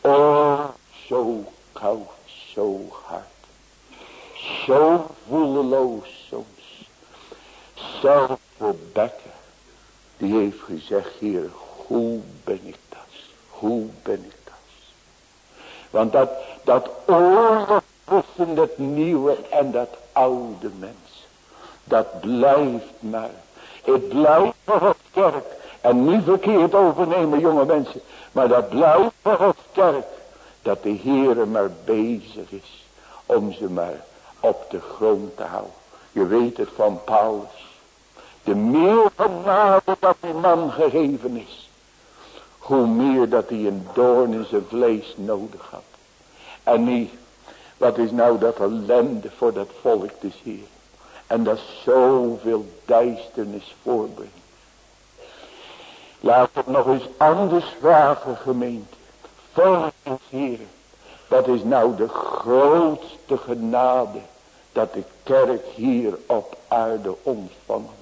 O, zo koud, zo hard. Zo voelloos soms. Bekker. Die heeft gezegd, hier, hoe ben ik dat? Hoe ben ik dat? Want dat, dat oorlog tussen het nieuwe en dat oude mens. Dat blijft maar. Het blijft nog kerk. En niet verkeerd overnemen jonge mensen. Maar dat blijft nog kerk. Dat de Heere maar bezig is. Om ze maar op de grond te houden. Je weet het van Paulus. De meer genade dat die man gegeven is. Hoe meer dat hij een doorn in zijn vlees nodig had. En niet, wat is nou dat ellende voor dat volk des Heer. En dat zoveel duisternis voorbrengt. Laat het nog eens anders vragen gemeente. Volk des Heer. Dat is nou de grootste genade dat de kerk hier op aarde ontvangen mocht.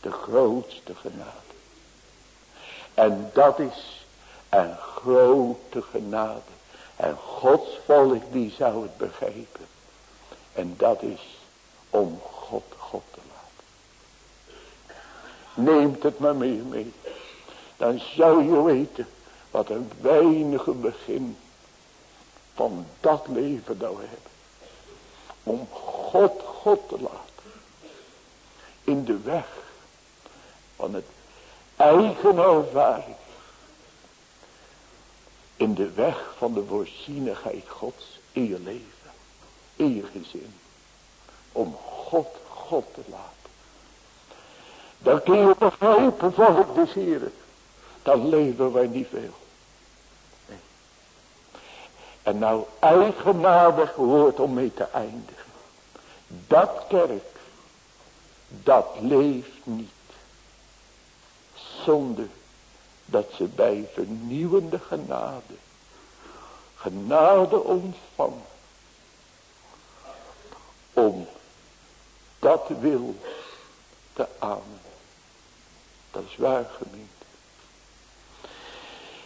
De grootste genade. En dat is een grote genade. En Gods volk die zou het begrijpen. En dat is om God God te laten. Neemt het maar mee mee. Dan zou je weten wat een weinige begin van dat leven we hebben. Om God God te laten. In de weg van het eigen ervaring. In de weg van de voorzienigheid gods in je leven. In je gezin. Om God God te laten. Dan kun je begrijpen volk des Heren. Dan leven wij niet veel. Nee. En nou eigenaardig woord om mee te eindigen. Dat kerk. Dat leeft niet zonder dat ze bij vernieuwende genade, genade ontvangen, om dat wil te amen. Dat is waar gemeente.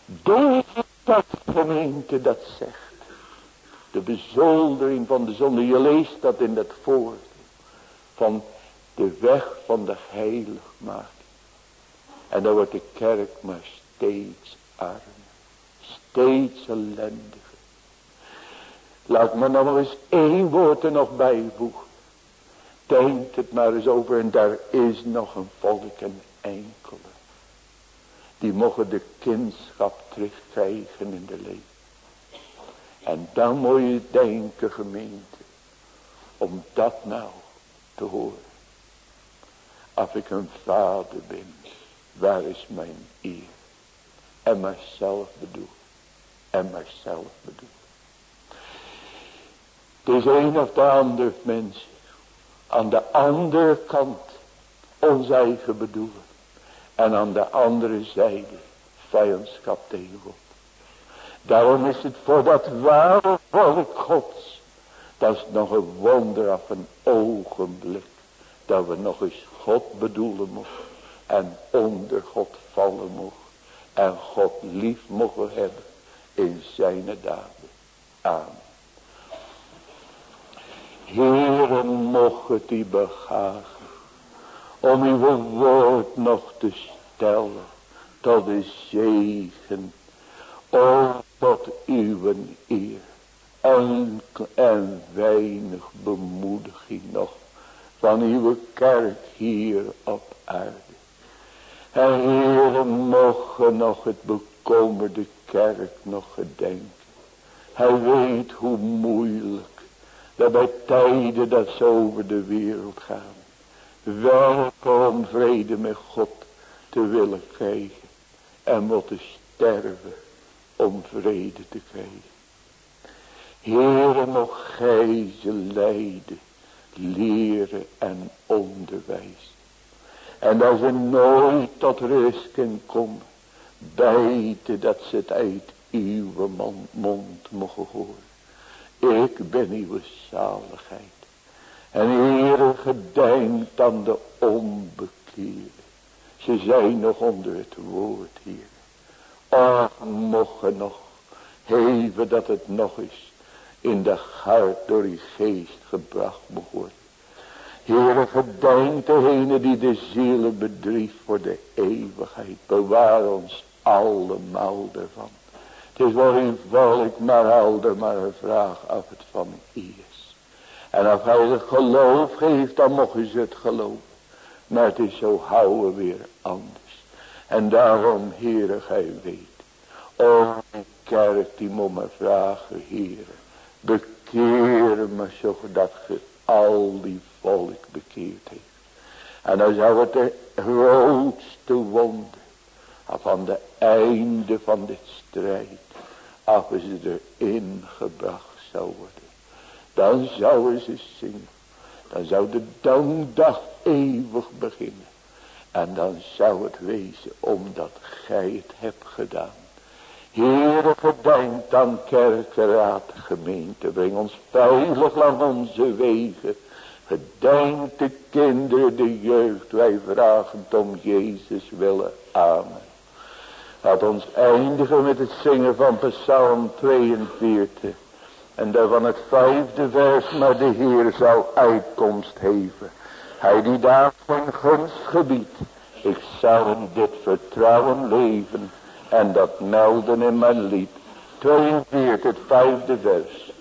Deze dat gemeente dat zegt. De bezoldering van de zonde. Je leest dat in dat woord. Van de weg van de heiligmaking. En dan wordt de kerk maar steeds arm. Steeds ellendiger. Laat me nog eens één woord er nog bijvoegen. Denk het maar eens over en daar is nog een volk en enkele. Die mogen de kindschap terugkrijgen in de leven. En dan moet je denken gemeente. Om dat nou te horen. Als ik een vader ben. Waar is mijn eer? En mijzelf bedoel. En mijzelf bedoel. Het is een of de ander mens. Aan de andere kant ons eigen bedoelen. En aan de andere zijde vijandschap tegen God. Daarom is het voor dat ware volk gods. Dat is nog een wonder af een ogenblik. Dat we nog eens God bedoelen moeten en onder God vallen mocht. En God lief mogen hebben in zijn daden. Amen. Heere, mocht u begagen om uw woord nog te stellen tot de zegen, o tot uw eer en, en weinig bemoediging nog van uw kerk hier op aarde. En Heere, mogen nog het bekomerde kerk nog gedenken. Hij weet hoe moeilijk dat bij tijden dat ze over de wereld gaan. Welke om vrede met God te willen krijgen. En moeten sterven om vrede te krijgen. Heere, nog gij ze leiden leren en onderwijzen. En dat ze nooit tot rust kunnen komen. Buiten dat ze het uit uw mond mogen horen. Ik ben uw zaligheid. En Heere gedenkt aan de onbekeerde. Ze zijn nog onder het woord hier. Ach, mogen nog. Heven dat het nog is. In de hart door uw geest gebracht worden. Heere, gedenk degene die de zielen bedriegt voor de eeuwigheid. Bewaar ons allemaal ervan. Het is wel eenvoudig, maar helder, maar een vraag af het van u is. En als hij het geloof geeft, dan mogen ze het geloven. Maar het is zo houden weer anders. En daarom, Heere, gij weet. O, die kerk, die moet me vragen, Heere. Bekeer me, zodat ge al die volk bekeerd heeft. En dan zou het de grootste wonder van de einde van dit strijd, als ze erin gebracht zou worden. Dan zouden ze zingen. Dan zou de dankdag eeuwig beginnen. En dan zou het wezen omdat gij het hebt gedaan. Heere, gedenk aan kerkenraad, gemeente. Breng ons veilig langs onze wegen. Gedenk de kinderen, de jeugd. Wij vragen om Jezus willen. Amen. Laat ons eindigen met het zingen van Psalm 42. En daarvan het vijfde vers, maar de Heer zal uitkomst geven. Hij die daar van gunst gebiedt. Ik zal in dit vertrouwen leven. En dat melden in mijn lied. 42, het vijfde vers.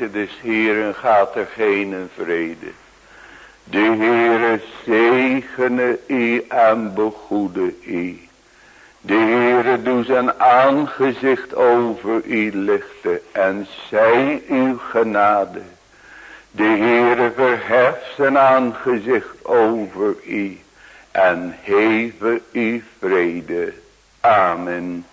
Zegen des Heeren gaat er geen vrede. De Heere zegene u en begoede u. De Heere doet zijn aangezicht over u lichten en zij uw genade. De Heere verheft zijn aangezicht over u en heve u vrede. Amen.